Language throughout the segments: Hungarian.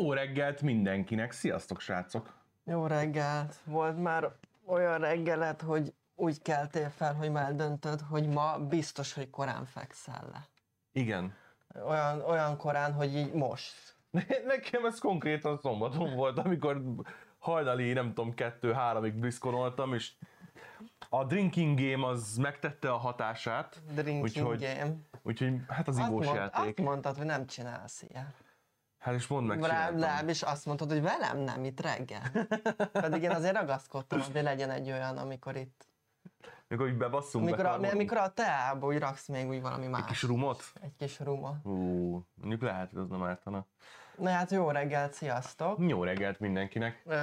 Jó reggelt mindenkinek, sziasztok srácok! Jó reggelt! Volt már olyan reggelet, hogy úgy keltél fel, hogy már döntöd, hogy ma biztos, hogy korán fekszel le. Igen. Olyan, olyan korán, hogy így most. Nekem ez konkrétan szombaton volt, amikor hajnali, nem tudom, kettő-háromig bliszkonoltam, és a drinking game az megtette a hatását. Drinking úgyhogy, game. Úgyhogy hát az ivós azt, játék. azt mondtad, hogy nem csinálsz ilyet. Hát és mondd meg, Rá, csináltam. legalábbis azt mondtad, hogy velem nem itt reggel. Pedig én azért ragaszkodtam, hogy legyen egy olyan, amikor itt. Mikor így bebasszunk Amikor a, be, amikor a teába úgy raksz még úgy valami más. kis rumot. Egy kis ruma. Hú, mondjuk lehet, hogy az nem ártana. Na hát jó reggelt, sziasztok! Jó reggelt mindenkinek. Ö,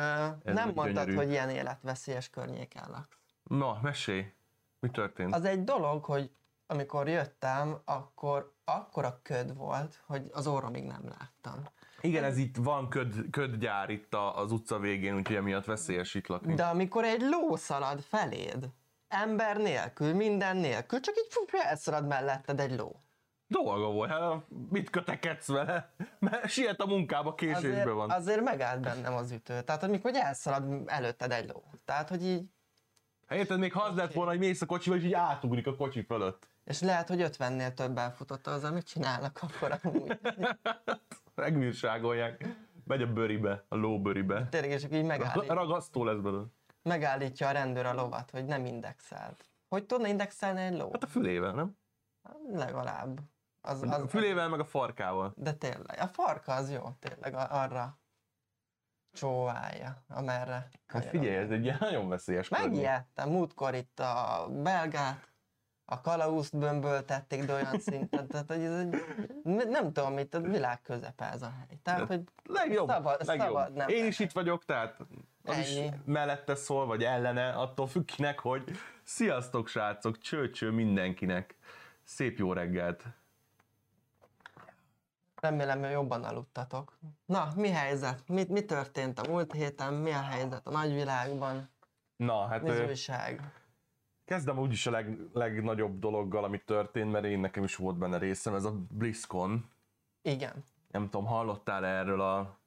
nem mondtad, gyönyörű. hogy ilyen életveszélyes környéken laksz. Na, mesélj. Mi történt? Az egy dolog, hogy amikor jöttem, akkor akkora köd volt, hogy az orromig nem láttam. Igen, ez itt van köd, ködgyár itt a- az utca végén, úgyhogy emiatt veszélyes itt lakni. De amikor egy ló szalad feléd, ember nélkül, minden nélkül, csak így fú, elszalad melletted egy ló. Dolga volt, hát mit kötekedsz vele? Mert siet a munkába, késésbe Azért, van. azért megállt bennem az ütő. Tehát, amikor elszalad előtted egy ló. Tehát, hogy így, Hát érted, még ha az lett volna, hogy mész a kocsival, és így átugrik a kocsi fölött. és lehet, hogy 50-nél több elfutott az, amit csinálnak akkor amúgy. Megbírságolják. Megy a bőribe, a lóbőribe. Tényleg, és így megállít, Ragasztó lesz belőle. megállítja a rendőr a lovat, hogy nem indexelt. Hogy tudna indexelni egy ló? Hát a fülével, nem? Legalább. Az, A az, fülével, meg a farkával. de tényleg, a farka az jó, tényleg a- arra csóválja, amerre. Hát figyelj, ez egy ilyen nagyon veszélyes. Megijedtem, múltkor itt a belgát, a kalauzt bömböltették, de olyan szinten, tehát hogy ez egy, nem tudom, mit, a világ közepe ez a hely. Tehát, hogy Legjobb, szabad, legjobb. szabad nem Én is itt vagyok, tehát az is Ennyi. mellette szól, vagy ellene, attól függ kinek, hogy sziasztok srácok, csőcső mindenkinek. Szép jó reggelt. Remélem, hogy jobban aludtatok. Na, mi helyzet? Mi, mi történt a múlt héten? Mi a helyzet a nagyvilágban? Na, hát Mi újság? Kezdem úgyis a leg, legnagyobb dologgal, ami történt, mert én nekem is volt benne részem, ez a BlizzCon. Igen. Nem tudom, hallottál erről a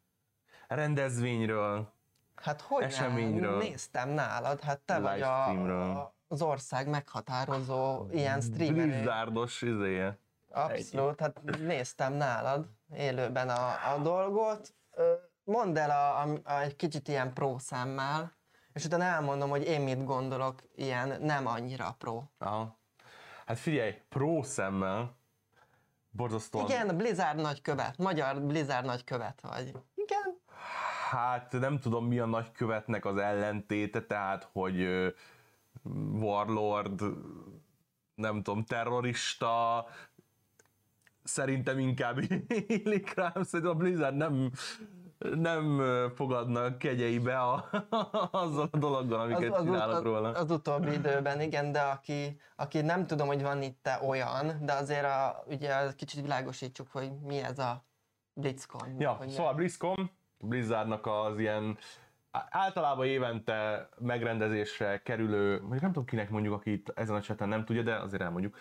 rendezvényről? Hát hogy Eseményről. nem? Néztem nálad, hát te vagy Livestreamről. a, az ország meghatározó ilyen streamer. Blizzardos izéje. Abszolút, hát néztem nálad élőben a, a dolgot. Mondd el a, a, a, egy kicsit ilyen pro szemmel, és utána elmondom, hogy én mit gondolok ilyen nem annyira pro. Aha. Hát figyelj, pro szemmel, borzasztóan Igen, Blizzard nagykövet, magyar Blizzard nagykövet vagy. Igen. Hát nem tudom mi a nagykövetnek az ellentéte, tehát hogy warlord, nem tudom, terrorista, szerintem inkább illik rám, szerintem a Blizzard nem, nem ö, fogadna kegyeibe a, azzal a dologgal, amiket az, csinálok az, róla. az utóbbi időben, igen, de aki, aki nem tudom, hogy van itt olyan, de azért a, ugye kicsit világosítsuk, hogy mi ez a BlitzCon. Ja, hogy szóval BlizzCon, Blizzardnak az ilyen általában évente megrendezésre kerülő, mondjuk nem tudom kinek mondjuk, aki itt ezen a cseten nem tudja, de azért elmondjuk,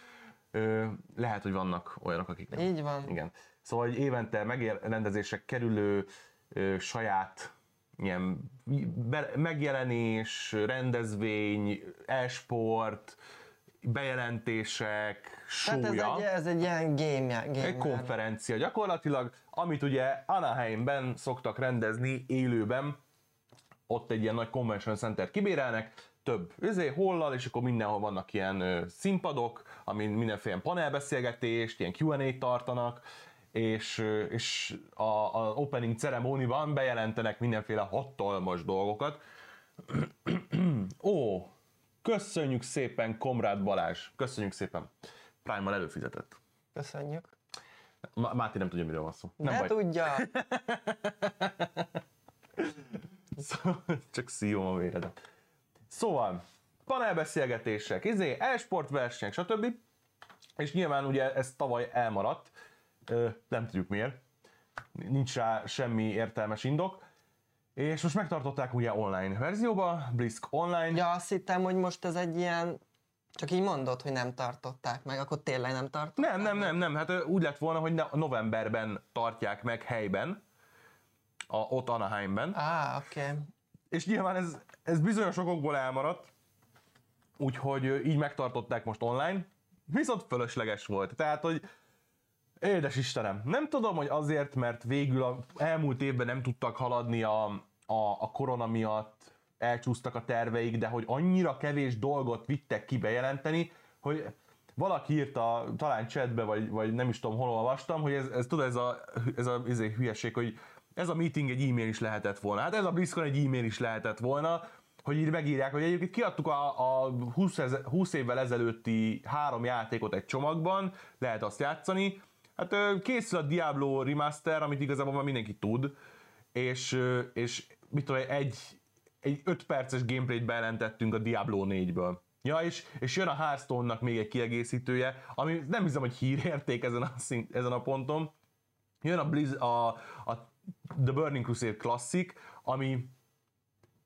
Ö, lehet, hogy vannak olyanok, akik nem. Így van. Igen. Szóval hogy évente megrendezésre kerülő saját ilyen megjelenés, rendezvény, e-sport, bejelentések, Tehát ez súlya. egy, ez egy ilyen game, game Egy konferencia gyakorlatilag, amit ugye Anaheimben szoktak rendezni élőben, ott egy ilyen nagy convention center kibérelnek, több üzé, hollal, és akkor mindenhol vannak ilyen ö, színpadok, amin mindenféle panelbeszélgetést, ilyen Q&A-t tartanak, és, és a, a opening ceremóniban bejelentenek mindenféle hatalmas dolgokat. Ó, köszönjük szépen, Komrád Balázs, köszönjük szépen. Prime-mal előfizetett. Köszönjük. Ma- Máté nem tudja, miről van szó. Nem Ne baj. tudja. Szóval, csak szívom a véredet. Szóval, panelbeszélgetések, izé, e-sport versenyek, stb. És nyilván ugye ez tavaly elmaradt, nem tudjuk miért, nincs rá semmi értelmes indok, és most megtartották ugye online verzióba, Blisk online, Ja, azt hittem, hogy most ez egy ilyen, csak így mondod, hogy nem tartották meg, akkor tényleg nem tartották Nem, nem, nem, nem. Hát úgy lett volna, hogy novemberben tartják meg helyben, a, ott Anaheimben. Á, oké. Okay. És nyilván ez, ez bizonyos okokból elmaradt, úgyhogy így megtartották most online, viszont fölösleges volt. Tehát, hogy édes Istenem, nem tudom, hogy azért, mert végül a elmúlt évben nem tudtak haladni a, a, a korona miatt, elcsúsztak a terveik, de hogy annyira kevés dolgot vittek ki bejelenteni, hogy valaki írta, talán chatbe, vagy, vagy nem is tudom, hol olvastam, hogy ez, ez tudod, ez a, ez a ez a hülyeség, hogy ez a meeting egy e-mail is lehetett volna. Hát ez a BlizzCon egy e-mail is lehetett volna, hogy így megírják, hogy egyébként kiadtuk a, a 20, eze- 20 évvel ezelőtti három játékot egy csomagban, lehet azt játszani. Hát készül a Diablo Remaster, amit igazából már mindenki tud, és, és mit tudom, egy, egy 5 perces gameplayt bejelentettünk a Diablo 4-ből. Ja, és, és jön a Hearthstone-nak még egy kiegészítője, ami nem hiszem, hogy hírérték ezen a, szint, ezen a ponton. Jön a, Blizz, a, a The Burning Crusade Classic, ami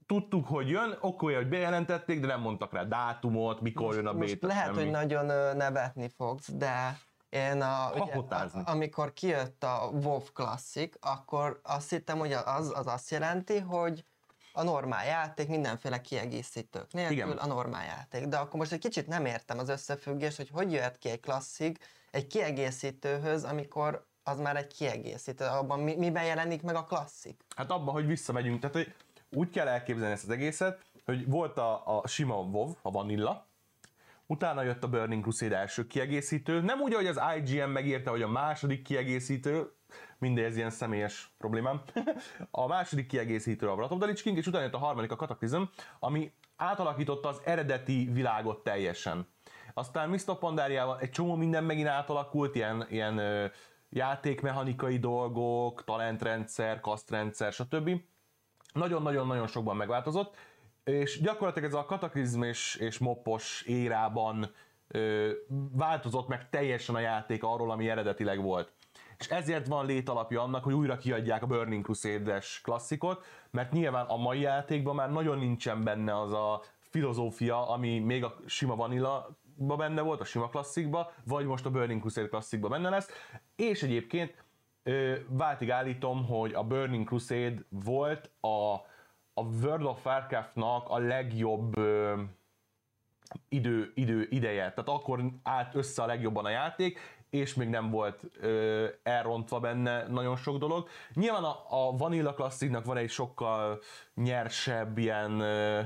tudtuk, hogy jön, okolja, hogy bejelentették, de nem mondtak rá dátumot, mikor jön a Most beta. lehet, semmi. hogy nagyon nevetni fogsz, de én a, ugye, a, amikor kijött a WoW Classic, akkor azt hittem, hogy az, az azt jelenti, hogy a normál játék mindenféle kiegészítők nélkül Igen. a normál játék. De akkor most egy kicsit nem értem az összefüggést, hogy hogy jöhet ki egy klasszik egy kiegészítőhöz, amikor az már egy kiegészítő. Abban mi, miben jelenik meg a klasszik? Hát abban, hogy visszamegyünk, tehát hogy úgy kell elképzelni ezt az egészet, hogy volt a, a sima WoW, a Vanilla, utána jött a Burning Crusade első kiegészítő, nem úgy, hogy az IGN megírta, hogy a második kiegészítő, mindegy, ez ilyen személyes problémám. a második kiegészítő a Wrath of the Lich King, és utána jött a harmadik a Cataclysm, ami átalakította az eredeti világot teljesen. Aztán of Pandáriával egy csomó minden megint átalakult, ilyen, ilyen ö, játékmechanikai dolgok, talentrendszer, kasztrendszer, stb. Nagyon-nagyon-nagyon sokban megváltozott, és gyakorlatilag ez a kataklizm és, moppos érában ö, változott meg teljesen a játék arról, ami eredetileg volt. És ezért van létalapja annak, hogy újra kiadják a Burning Crusade-es klasszikot, mert nyilván a mai játékban már nagyon nincsen benne az a filozófia, ami még a sima vanilla benne volt, a sima klasszikba, vagy most a Burning Crusade klasszikba benne lesz, és egyébként váltig állítom, hogy a Burning Crusade volt a, a World of Warcraft-nak a legjobb ö, idő, idő ideje. Tehát akkor állt össze a legjobban a játék, és még nem volt ö, elrontva benne nagyon sok dolog. Nyilván a, a Vanilla Classicnak van egy sokkal nyersebb ilyen ö,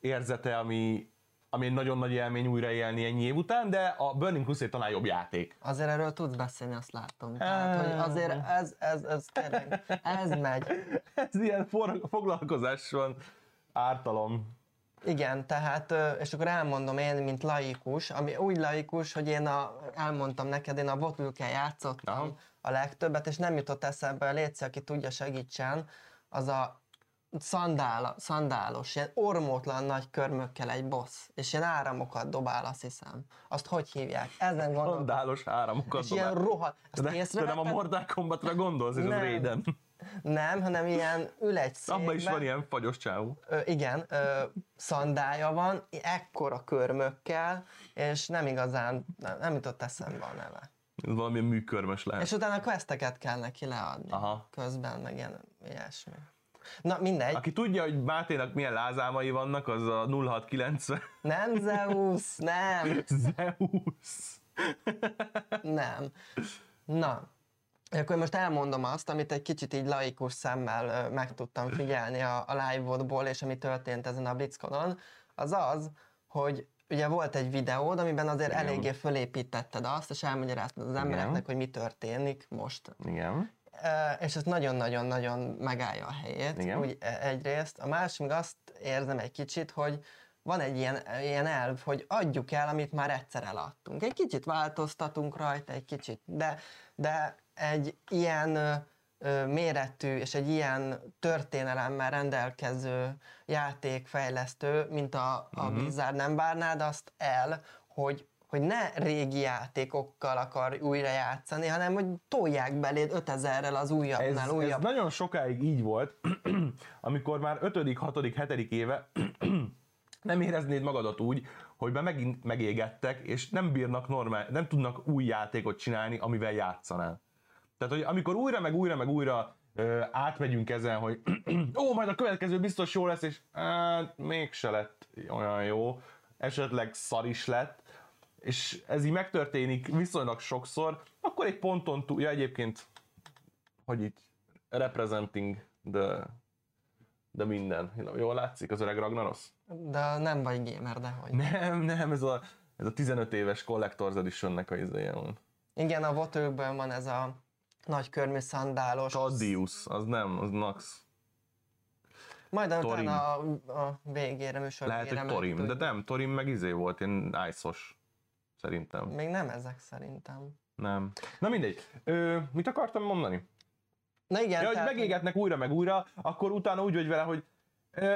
érzete, ami, ami egy nagyon nagy élmény újraélni ennyi év után, de a Burning Crusade talán jobb játék. Azért erről tudsz beszélni, azt látom. Tehát, hogy azért ez, ez, ez tényleg, ez megy. Ez ilyen for- foglalkozás van, ártalom. Igen, tehát, és akkor elmondom én, mint laikus, ami úgy laikus, hogy én a, elmondtam neked, én a botülkel játszottam Aha. a legtöbbet, és nem jutott eszembe, a Léci, aki tudja segítsen, az a szandál, szandálos, ilyen ormótlan nagy körmökkel egy boss, és ilyen áramokat dobál, azt hiszem. Azt hogy hívják? Ezen gondolom. Skandálos áramokat És ilyen dobál. rohadt. Azt de, de nem a? Mortal Kombatra gondolsz, és az Nem. Raiden. Nem, hanem ilyen ül egy székbe. Abban is van ilyen fagyos csávó. Ö, igen, ö, szandája van, ekkora körmökkel, és nem igazán, nem, nem jutott eszembe a neve. Ez valamilyen műkörmös lehet. És utána questeket kell neki leadni Aha. közben, meg ilyen ilyesmi. Na mindegy, Aki tudja, hogy Máténak milyen lázálmai vannak, az a 0690 nem Zeus, nem, Zeus. nem. Na, akkor most elmondom azt, amit egy kicsit így laikus szemmel meg tudtam figyelni a, a live-odból, és ami történt ezen a Blitzconon, az az, hogy ugye volt egy videód, amiben azért Igen. eléggé fölépítetted azt, és elmagyaráztad az embereknek, hogy mi történik most. Igen. Ö, és ez nagyon-nagyon-nagyon megállja a helyét, Igen. úgy e- egyrészt. A másik meg azt érzem egy kicsit, hogy van egy ilyen, ilyen elv, hogy adjuk el, amit már egyszer eladtunk. Egy kicsit változtatunk rajta, egy kicsit, de, de egy ilyen ö, méretű és egy ilyen történelemmel rendelkező játékfejlesztő, mint a, a Mhm. Blizzard nem várnád azt el, hogy hogy ne régi játékokkal akar újra játszani, hanem hogy tolják beléd 5000-rel az Ez, újabbnál ez újabb. nagyon sokáig így volt, amikor már 5., 6., 7. éve nem éreznéd magadat úgy, hogy be megint megégettek, és nem bírnak normál, nem tudnak új játékot csinálni, amivel játszanál. Tehát, hogy amikor újra, meg újra, meg újra ö, átmegyünk ezen, hogy ó, majd a következő biztos jó lesz, és hát, mégse lett olyan jó, esetleg szar is lett, és ez így megtörténik viszonylag sokszor, akkor egy ponton túl, ja egyébként, hogy itt representing the, de minden. Jól látszik az öreg Ragnaros? De nem vagy gamer, de hogy. Nem, nem, ez a, ez a 15 éves Collector's Editionnek a izéje van. Igen, a Votőkből van ez a nagy körmű szandálos. Taddius, az nem, az Nax. Majd utána a, a végére, műsor Lehet, végére hogy Torim, de nem, Torim meg izé volt, ilyen ice Szerintem. Még nem ezek szerintem. Nem. Na mindegy. Ö, mit akartam mondani? Na igen, Ja, hogy tehát, megégetnek újra meg újra, akkor utána úgy vagy vele, hogy ö,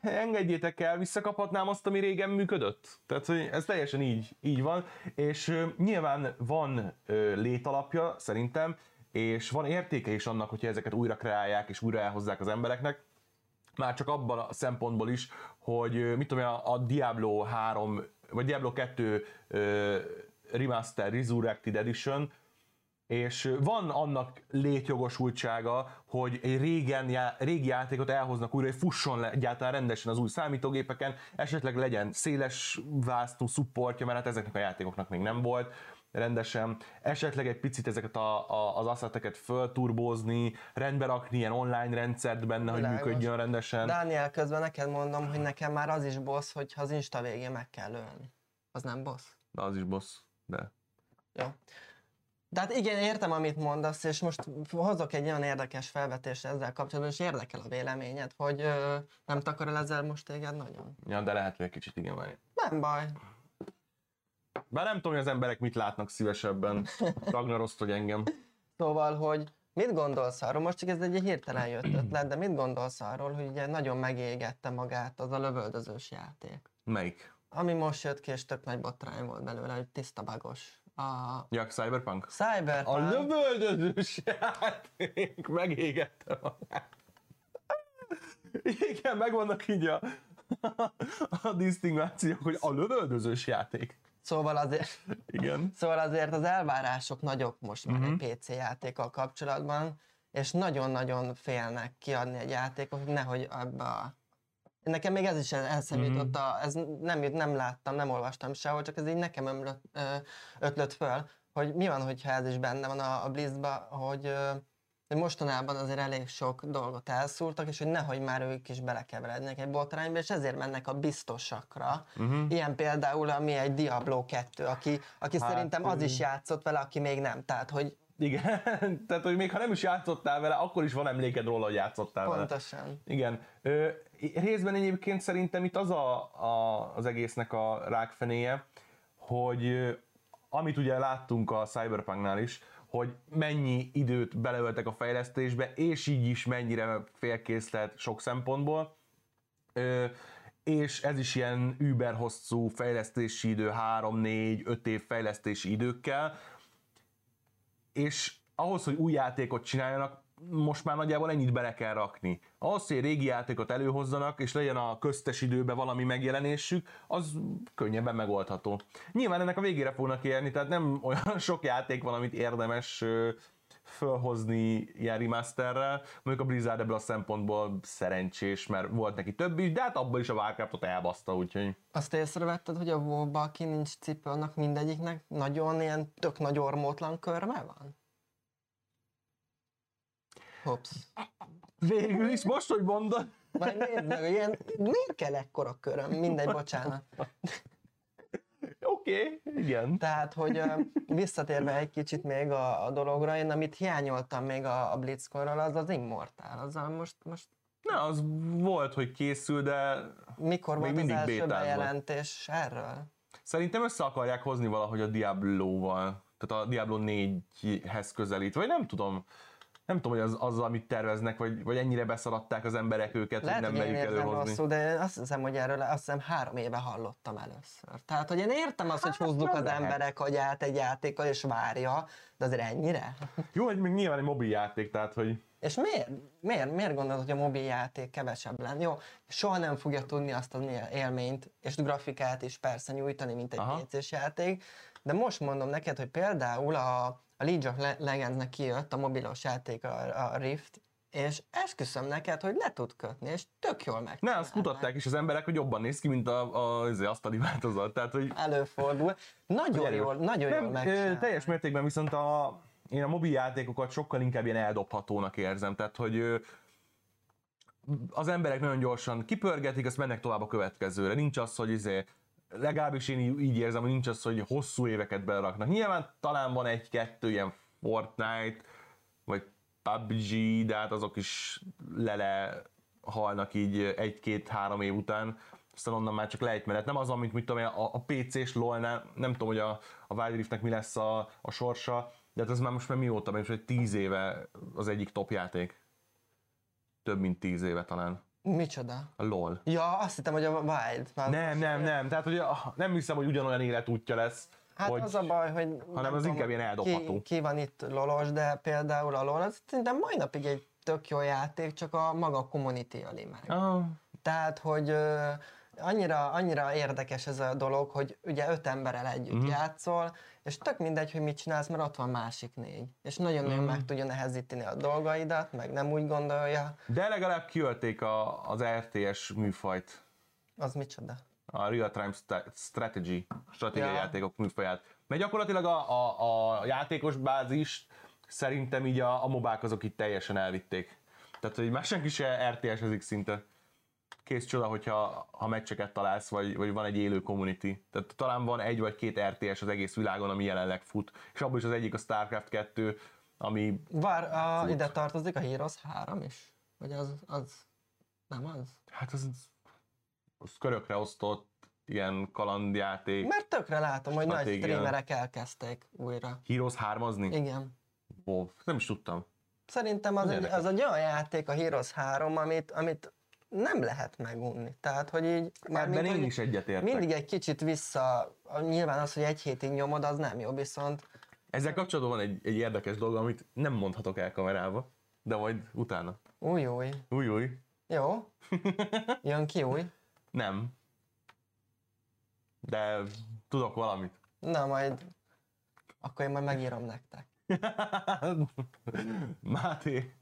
engedjétek el, visszakaphatnám azt, ami régen működött. Tehát, hogy ez teljesen így, így van, és ö, nyilván van ö, létalapja szerintem, és van értéke is annak, hogyha ezeket újra kreálják és újra elhozzák az embereknek, már csak abban a szempontból is, hogy mit tudom a Diablo 3, vagy Diablo 2 ö, Remaster Resurrected Edition, és van annak létjogosultsága, hogy egy régen, já, régi játékot elhoznak újra, hogy fusson le egyáltalán rendesen az új számítógépeken, esetleg legyen széles vásztó szupportja, mert hát ezeknek a játékoknak még nem volt rendesen, esetleg egy picit ezeket a, a, az asszeteket fölturbózni, rendbe rakni ilyen online rendszert benne, hogy Világos. működjön rendesen. Dániel, közben neked mondom, hogy nekem már az is boss, hogyha az Insta végén meg kell ölni. Az nem boss? De az is boss, de... Jó. De hát igen, értem, amit mondasz, és most hozok egy olyan érdekes felvetést ezzel kapcsolatban, és érdekel a véleményed, hogy ö, nem takarol ezzel most téged nagyon? Ja, de lehet, hogy egy kicsit igen várj. Nem baj. Bár nem tudom, hogy az emberek mit látnak szívesebben, Ragnaroszt vagy engem. Szóval, hogy mit gondolsz arról, most csak ez egy hirtelen jött ötlet, de mit gondolsz arról, hogy ugye nagyon megégette magát az a lövöldözős játék? Melyik? Ami most jött ki, és tök nagy botrány volt belőle, hogy tiszta bagos. A Ja, Cyberpunk? Cyberpunk... A lövöldözős játék megégette magát. Igen, megvannak így a, a disztingvációk, hogy a lövöldözős játék. Szóval azért, Igen. szóval azért az elvárások nagyok most már Mhm. egy PC játékkal kapcsolatban, és nagyon-nagyon félnek kiadni egy játékot, hogy nehogy ebbe a... Nekem még ez is eszembe Mhm. jutott, a, ez nem, nem láttam, nem olvastam sehol, csak ez így nekem ömlött, ötlött föl, hogy mi van, hogyha ez is benne van a, a Blizzba, hogy, hogy mostanában azért elég sok dolgot elszúrtak, és hogy nehogy már ők is belekeverednek egy botrányba, és ezért mennek a biztosakra. Uh-huh. Ilyen például, ami egy Diablo 2, aki, aki Hát, szerintem az is játszott vele, aki még nem. Tehát, hogy Igen, tehát hogy még ha nem is játszottál vele, akkor is van emléked róla, hogy játszottál vele. pontosan. Igen. Ö, részben egyébként szerintem itt az a, a, az egésznek a rákfenéje, hogy amit ugye láttunk a Cyberpunknál is, hogy mennyi időt beleöltek a fejlesztésbe, és így is mennyire félkész lehet sok szempontból. Ö, és ez is ilyen über hosszú fejlesztési idő, 3-4-5 év fejlesztési időkkel, és ahhoz, hogy új játékot csináljanak, most már nagyjából ennyit bele kell rakni. Ahhoz, hogy régi játékot előhozzanak, és legyen a köztes időben valami megjelenésük, az könnyebben megoldható. Nyilván ennek a végére fognak érni, tehát nem olyan sok játék van, amit érdemes fölhozni ilyen remasterrel. Mondjuk a Blizzard ebből a szempontból szerencsés, mert volt neki több is, de hát abban is a Warcraftot elbaszta, úgyhogy... Azt észrevetted, hogy a WoW-ba, aki nincs cipő, annak mindegyiknek nagyon ilyen tök nagy ormótlan körme van? Hops. Végül is, most, hogy mondod, Majd nézd meg, hogy ilyen, miért kell ekkora köröm? Mindegy, bocsánat. oké, okay, igen. Tehát, hogy visszatérve egy kicsit még a, a dologra, én amit hiányoltam még a, a Blitzcorról, az az Immortál. Azzal most, most Na, az volt, hogy készül, de mikor Még volt az mindig első bétán volt. bejelentés erről? szerintem össze akarják hozni valahogy a Diablo-val. Tehát a Diablo 4-hez közelít, vagy nem tudom. Nem tudom, hogy az, az amit terveznek, vagy, vagy ennyire beszaladták az emberek őket, Lehet, hogy nem én merjük előhozni. rosszul, de azt hiszem, hogy erről azt hiszem három éve hallottam először. Tehát, hogy én értem azt, hogy húzzuk az lehet. emberek agyát egy játékkal, és várja, de azért ennyire? Jó, hogy még nyilván egy mobil játék, tehát hogy És miért, miért, miért gondolod, hogy a mobil játék kevesebb lenne? Jó, soha nem fogja tudni azt az élményt, és grafikát is persze nyújtani, mint egy. PC-s játék, de most mondom neked, hogy például a, a League of Le- Legends-nek kijött a mobilos játék, a, a Rift, és esküszöm neked, hogy le tud kötni, és tök jól meg. Ne, azt mutatták is az emberek, hogy jobban néz ki, mint a, a, az asztali változat. Tehát, hogy Előfordul. Nagyon erős. jól, nagyon nem, jól megcsinálták. Teljes mértékben viszont a, én a mobil játékokat sokkal inkább ilyen eldobhatónak érzem. Tehát, hogy az emberek nagyon gyorsan kipörgetik, azt mennek tovább a következőre. Nincs az, hogy izé, legalábbis én így- érzem, hogy nincs az, hogy hosszú éveket beleraknak. Nyilván talán van egy-kettő ilyen Fortnite, vagy PUBG, de hát azok is lele halnak így egy-két-három év után, aztán onnan már csak lejtmenet. Nem az, amit mit tudom a, a PC-s lol nem tudom, hogy a, a Wild Riftnek mi lesz a, a sorsa, de hát ez már most már mióta, mert most egy tíz éve az egyik top játék. Több mint tíz éve talán. Micsoda? A LOL. Ja, azt hittem, hogy a Wild. Már Nem, nem, nem. Tehát, hogy nem hiszem, hogy ugyanolyan életútja lesz. Hát hogy... az a baj, hogy nem hanem az tudom, inkább ilyen eldobható. Ki, ki van itt lolos, de például a LOL, az szerintem mai napig egy tök jó játék, csak a maga community öli meg. Ah, Tehát, hogy annyira, annyira érdekes ez a dolog, hogy ugye öt emberrel együtt mm. játszol, és tök mindegy, hogy mit csinálsz, mert ott van másik négy. És nagyon-nagyon Mhm. meg tudja nehezíteni a dolgaidat, meg nem úgy gondolja. de legalább kiölték a, az RTS műfajt. Az micsoda? a real-time sta- strategy, stratégiai Ja. játékok műfaját. Mert gyakorlatilag a, a, a játékos bázis szerintem így a, a mobák azok itt teljesen elvitték. Tehát, hogy már senki se RTS-ezik szinte. Kész csoda, hogyha ha meccseket találsz, vagy, vagy van egy élő community. Tehát talán van egy vagy két RTS az egész világon, ami jelenleg fut. És abból is az egyik a StarCraft 2, ami Vár, a, ide tartozik a Heroes 3 is? Vagy az, az nem az? hát az, az körökre osztott ilyen kalandjáték. Mert tökre látom, hogy nagy streamerek elkezdték újra. Heroes 3-azni? Igen. Wow, nem is tudtam. Szerintem az egy, az egy olyan játék, a Heroes 3, amit, amit nem lehet megunni. Tehát, hogy így... Ebben mármint, én is egyetértek. Mindig egy kicsit vissza, nyilván az, hogy egy hétig nyomod, az nem jó, viszont Ezzel kapcsolatban van egy, egy érdekes dolog, amit nem mondhatok el kamerába, de majd utána. új, új. Új, új. Jó? Jön ki új? Nem. De tudok valamit. Na majd, akkor én majd megírom nektek. Máté,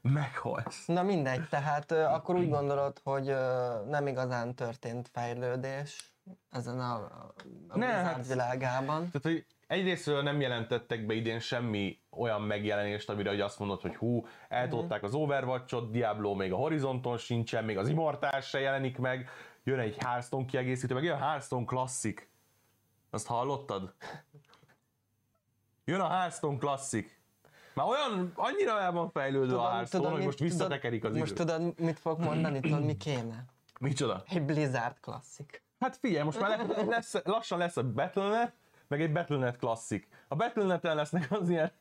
meghalsz. Na mindegy, tehát akkor úgy gondolod, hogy nem igazán történt fejlődés ezen a, a, Ne, hát- világában. Tehát, hogy egyrésztről nem jelentettek be idén semmi olyan megjelenést, amire hogy azt mondod, hogy hú, eltolták az Overwatch-ot, Diablo még a Horizonton sincsen, még az Immortals se jelenik meg, jön egy Hearthstone kiegészítő, meg jön a Hearthstone Classic. Azt hallottad? Jön a Hearthstone Classic. Már olyan, annyira el van fejlődő a Hearthstone, hogy most visszatekerik az Most idő. tudod, mit fog mondani, tudod, mi kéne? Micsoda? Egy Blizzard klasszik. Hát figyelj, most már le- lesz, lassan lesz a Battle.net, meg egy Battle.net klasszik. A Battle.net-en lesznek az ilyen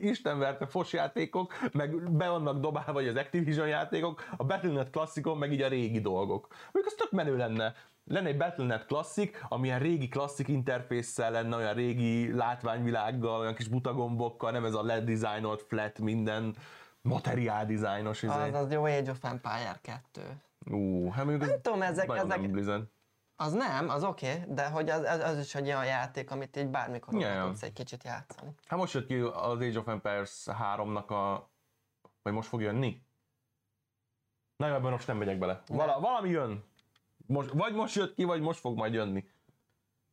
istenverte fos játékok, meg be vannak dobálva vagy az Activision játékok, a Battle.net klasszikon meg így a régi dolgok. Mondjuk az tök menő lenne. Lenne egy Battle.net klasszik, ami ilyen régi klasszik interfésszel lenne, olyan régi látványvilággal, olyan kis butagombokkal, nem ez a LED dizájnolt flat minden materiál dizájnos. Az, Izé. az jó Age of Empire 2. Ú, hát mondjuk ez tudom, ezek- ezek- nem. Az nem, az oké, okay, de hogy az, az, az is egy olyan játék, amit így bármikor yeah, tudsz egy kicsit játszani. Hát most jött ki az Age of Empires 3-nak a... Vagy most fog jönni? Na jó, ebben most nem megyek bele. Vala, valami jön. Most, vagy most jött ki, vagy most fog majd jönni.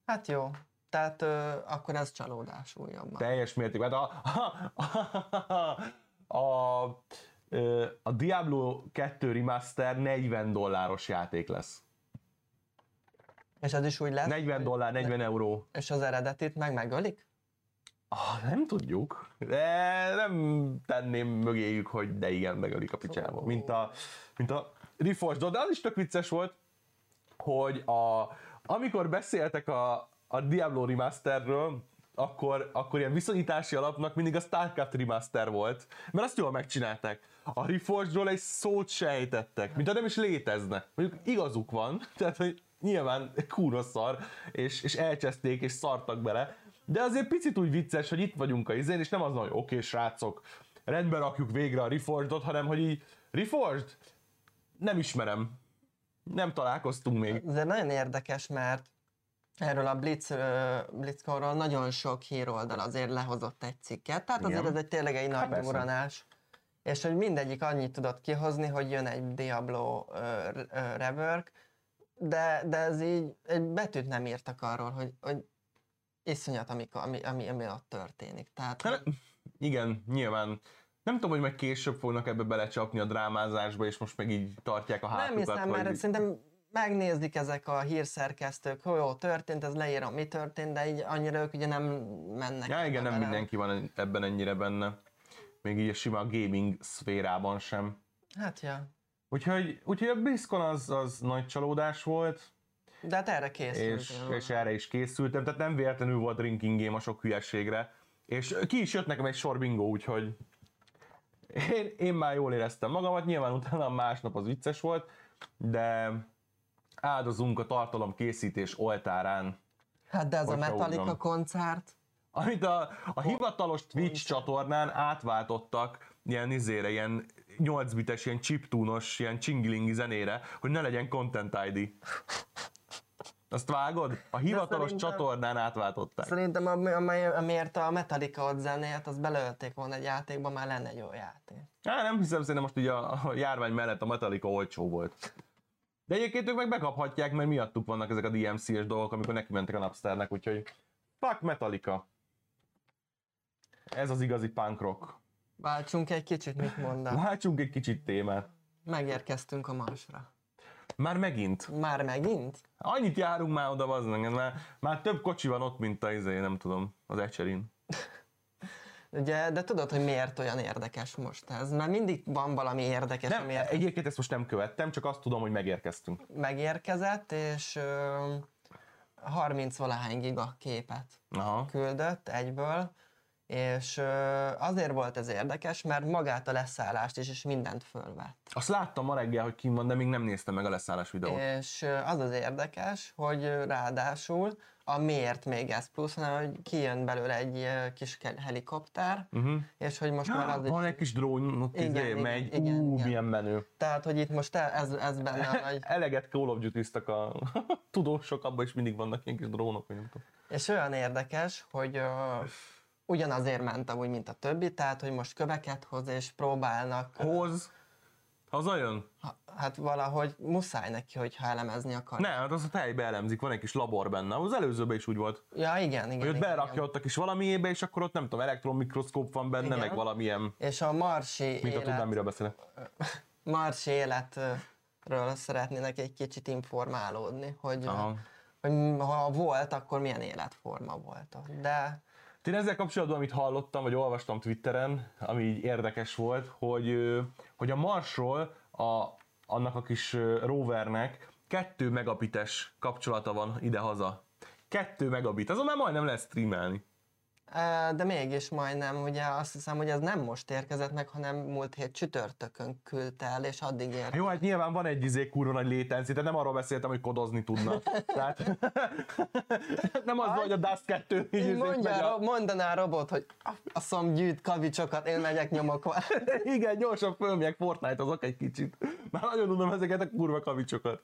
Hát jó, tehát ö, akkor ez csalódás újabban. Teljes mértékben. Hát a, a, a, ö, a Diablo 2 Remaster 40 dolláros játék lesz. És ez is úgy lesz, 40 dollár, 40 euró. és az eredetit meg megölik? Ah, nem tudjuk, de nem tenném mögéjük, hogy de igen, megölik a picsába. Mint a, mint a Reforged, de az is tök vicces volt, hogy a, amikor beszéltek a, a Diablo Remasterről, akkor, akkor ilyen viszonyítási alapnak mindig a Starcraft Remaster volt, mert azt jól megcsinálták. A Reforgedról egy szót sejtettek, mint nem is létezne. Mondjuk igazuk van, tehát hogy nyilván kurva szar, és, és elcseszték, és szartak bele, de azért picit úgy vicces, hogy itt vagyunk a izén, és nem az, hogy oké, okay, srácok, rendbe rakjuk végre a Reforged-ot, hanem hogy így, Reforged? Nem ismerem. Nem találkoztunk még. Ez nagyon érdekes, mert erről a Blitz, Blitzkorról nagyon sok híroldal azért lehozott egy cikket, tehát Igen. azért ez egy tényleg egy nagy persze. duranás. és hogy mindegyik annyit tudott kihozni, hogy jön egy Diablo ö, ö, rework, de, de ez így egy betűt nem írtak arról, hogy, hogy iszonyat, amikor, ami, ami, ami ott történik. Tehát, Hát, igen, nyilván. Nem tudom, hogy meg később fognak ebbe belecsapni a drámázásba, és most meg így tartják a nem hátukat. hiszem, vagy- mert szerintem megnézik ezek a hírszerkesztők, hogy jó, történt, ez leírom, mi történt, de így annyira ők ugye nem mennek. Ja, igen, nem bele. mindenki van ebben ennyire benne. Még így a sima gaming szférában sem. Hát ja, Úgyhogy, úgyhogy a BlizzCon az, az nagy csalódás volt, de hát erre készült. és, és erre is készültem, tehát nem véletlenül volt drinking game a sok hülyeségre, és ki is jött nekem egy sor bingo, úgyhogy én, én már jól éreztem magamat, nyilván utána másnap az vicces volt, de áldozunk a tartalom készítés oltárán, Hát de ez a Metallica ugrom. koncert, amit a, a hivatalos Twitch csatornán átváltottak ilyen izére, ilyen 8 bites, ilyen chiptunos, ilyen csingilingi zenére, hogy ne legyen Content ID. Azt vágod? A hivatalos szerintem- csatornán átváltották. szerintem amely, amiért a Metallica ott zenélt, az belölték volna egy játékba, már lenne egy jó játék. Á, nem hiszem, szerintem most így a, a járvány mellett a Metallica olcsó volt. De egyébként ők meg bekaphatják, mert miattuk vannak ezek a DMC-es dolgok, amikor neki mentek a Napsternek, úgyhogy fuck Metallica. Ez az igazi punk rock. Váltsunk egy kicsit, mit mondasz? Váltsunk egy kicsit témát. Megérkeztünk a Marsra. Már megint. Már megint? Annyit járunk már oda, az már, már több kocsi van ott, mint a izé, nem tudom, az Ecserin. Ugye, de tudod, hogy miért olyan érdekes most ez? Mert mindig van valami érdekes, Nem, amiért egyébként ezt most nem követtem, csak azt tudom, hogy megérkeztünk. megérkezett, és ö, 30 valahány giga képet Aha. küldött egyből, és azért volt ez érdekes, mert magát a leszállást is, és mindent fölvett. Azt láttam ma reggel, hogy kim van, de még nem néztem meg a leszállás videót. És az az érdekes, hogy ráadásul a miért még ez plusz, hanem hogy kijön belőle egy kis helikopter, Uh-huh. és hogy most már az is... Van egy kis drón, ott Igen, izé igen, megy, igen, ú, igen. milyen menő. Tehát, hogy itt most e- ez, ez benne a nagy... Eleget Call of duty a tudósok, abban is mindig vannak ilyen kis drónok, vagy nem tudom. És olyan érdekes, hogy uh, ugyanazért ment amúgy, mint a többi, tehát, hogy most köveket hoz és próbálnak, Hoz, hazajön? ha, hát valahogy muszáj neki, hogyha elemezni akar. Ne, hát az a helybe elemzik, van egy kis labor benne. Az előzőben is úgy volt. Ja, igen, igen. Hogy ott igen, berakja igen. ott a kis valamiébe, és akkor ott nem tudom, elektronmikroszkóp van benne, Igen. meg valamilyen, És a marsi mint a tudnám, miről beszélek. marsi életről szeretnének egy kicsit informálódni, hogy, Aha. hogy ha volt, akkor milyen életforma volt. De Én ezzel kapcsolatban, amit hallottam, vagy olvastam Twitteren, ami így érdekes volt, hogy, hogy a Marsról a, annak a kis rovernek 2 megabites kapcsolata van ide-haza. 2 megabit, azon már majdnem lesz streamelni. De mégis majdnem, ugye azt hiszem, hogy ez nem most érkezett meg, hanem múlt hét csütörtökön küldte el, és addig ért. Jó, hát nyilván van egy izé kurva nagy létenci, tehát nem arról beszéltem, hogy kodozni tudna. Tehát nem az, hogy a Dust 2 így Így izé megy mondja, a... mondaná a robot, hogy a, szom gyűjt kavicsokat, én megyek nyomokva. Igen, gyorsan fölmegyek Fortnite azok egy kicsit. Már nagyon tudom ezeket a kurva kavicsokat.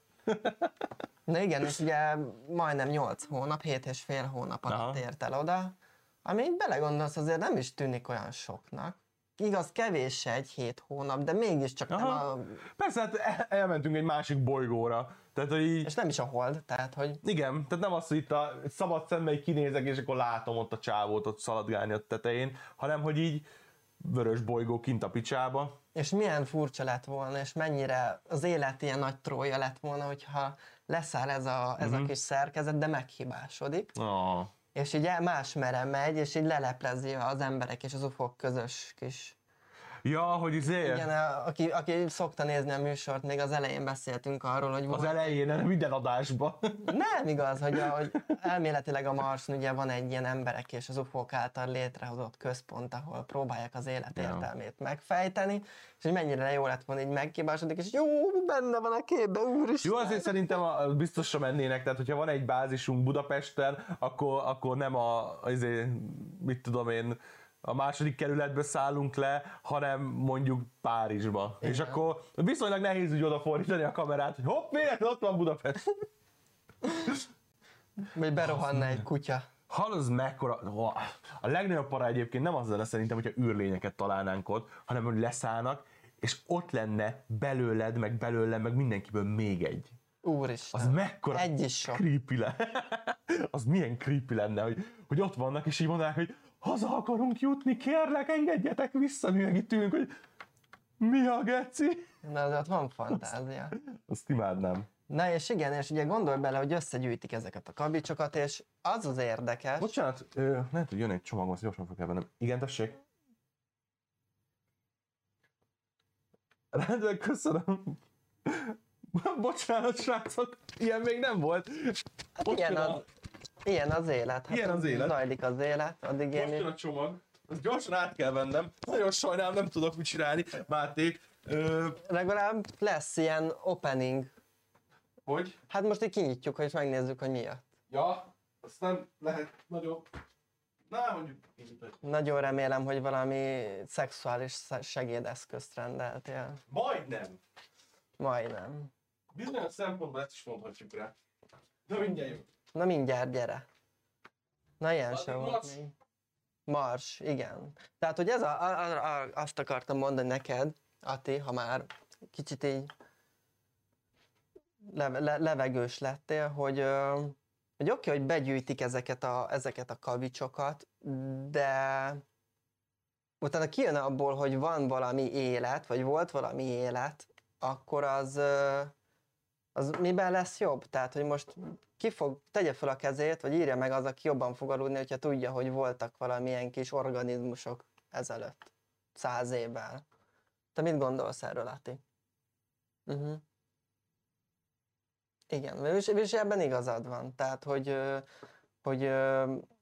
Na igen, és ugye majdnem 8 hónap, 7 és fél hónap alatt Aha. ért el oda, ami így belegondolsz, azért nem is tűnik olyan soknak. Igaz, kevés egy 7 hónap, de mégiscsak nem Aha. a, Persze, hát el- elmentünk egy másik bolygóra. Tehát, hogy így, és nem is a hold, tehát hogy igen, tehát nem az, hogy itt a szabad szemmel kinézek, és akkor látom ott a csávót ott szaladgálni a tetején, hanem hogy így vörös bolygó kint a picsába. És milyen furcsa lett volna, és mennyire az élet ilyen nagy trója lett volna, hogyha leszáll ez a, ez Mhm. a kis szerkezet, de meghibásodik, Oh. És így más mere megy, és így leleplezi az emberek és az ufok közös kis... Ja, hogy izé, Igen, aki, aki szokta nézni a műsort, még az elején beszéltünk arról, hogy az volt, elején, nem minden adásban. nem igaz, hogy, a, hogy elméletileg a Marson ugye van egy ilyen emberek és az ufók által létrehozott központ, ahol próbálják az élet Ja. értelmét megfejteni, és hogy mennyire jó lett volna így megkibásodik, és jó, benne van a képben, úristen. Jó, azért szerintem a, a biztosra mennének, tehát hogyha van egy bázisunk Budapesten, akkor, akkor nem a, azért, mit tudom én, a második kerületbe szállunk le, hanem mondjuk Párizsba. Igen. És akkor viszonylag nehéz úgy odafordítani a kamerát, hogy hopp, véletlenül ott van Budapest. Vagy berohanna egy kutya. Hallod, mekkora... A legnagyobb para egyébként nem az lenne szerintem, hogyha űrlényeket találnánk ott, hanem hogy leszállnak, és ott lenne belőled, meg belőlem, meg mindenkiből még egy. Úristen. Az mekkora Egy is creepy le. az milyen creepy lenne, hogy, hogy ott vannak, és így mondanák, hogy haza akarunk jutni, kérlek, engedjetek vissza, mi meg itt ülünk, hogy mi a geci? Na, de ott van fantázia. Azt imádnám. Na és igen, és ugye gondolj bele, hogy összegyűjtik ezeket a kabicsokat, és az az érdekes, Bocsánat, ö, lehet, hogy jön egy csomag, azt gyorsan fel kell vennem. Igen, tessék? Rendben, köszönöm. Bocsánat, srácok, ilyen még nem volt. Ott ilyen az, ilyen az élet. Hát Ilyen az élet. Zajlik az élet, addig most jön én a csomag. Azt gyorsan át kell vennem. Nagyon sajnálom, nem tudok mit csinálni. Máté, ö, legalább lesz ilyen opening. hogy? Hát most így kinyitjuk, hogy megnézzük, hogy mi jött. Ja, aztán lehet nagyobb. Na, mondjuk Nagyon remélem, hogy valami szexuális sze- segédeszközt rendeltél. Majdnem. Majdnem. Bizonyos szempontból ezt is mondhatjuk rá. De mindjárt jövök. Na mindjárt gyere. Na ilyen sem volt még. Mars, igen. Tehát, hogy ez a, a, a, azt akartam mondani neked, Ati, ha már kicsit így le, le, levegős lettél, hogy, hogy oké, okay, hogy begyűjtik ezeket a, ezeket a kavicsokat, de utána kijön abból, hogy van valami élet, vagy volt valami élet, akkor az, az miben lesz jobb? Tehát, hogy most ki fog, tegye fel a kezét, vagy írja meg az, aki jobban fog aludni, hogyha tudja, hogy voltak valamilyen kis organizmusok ezelőtt, száz évvel. Te mit gondolsz erről, Ati? Uh-huh. Igen, és, és ebben igazad van. Tehát, hogy, hogy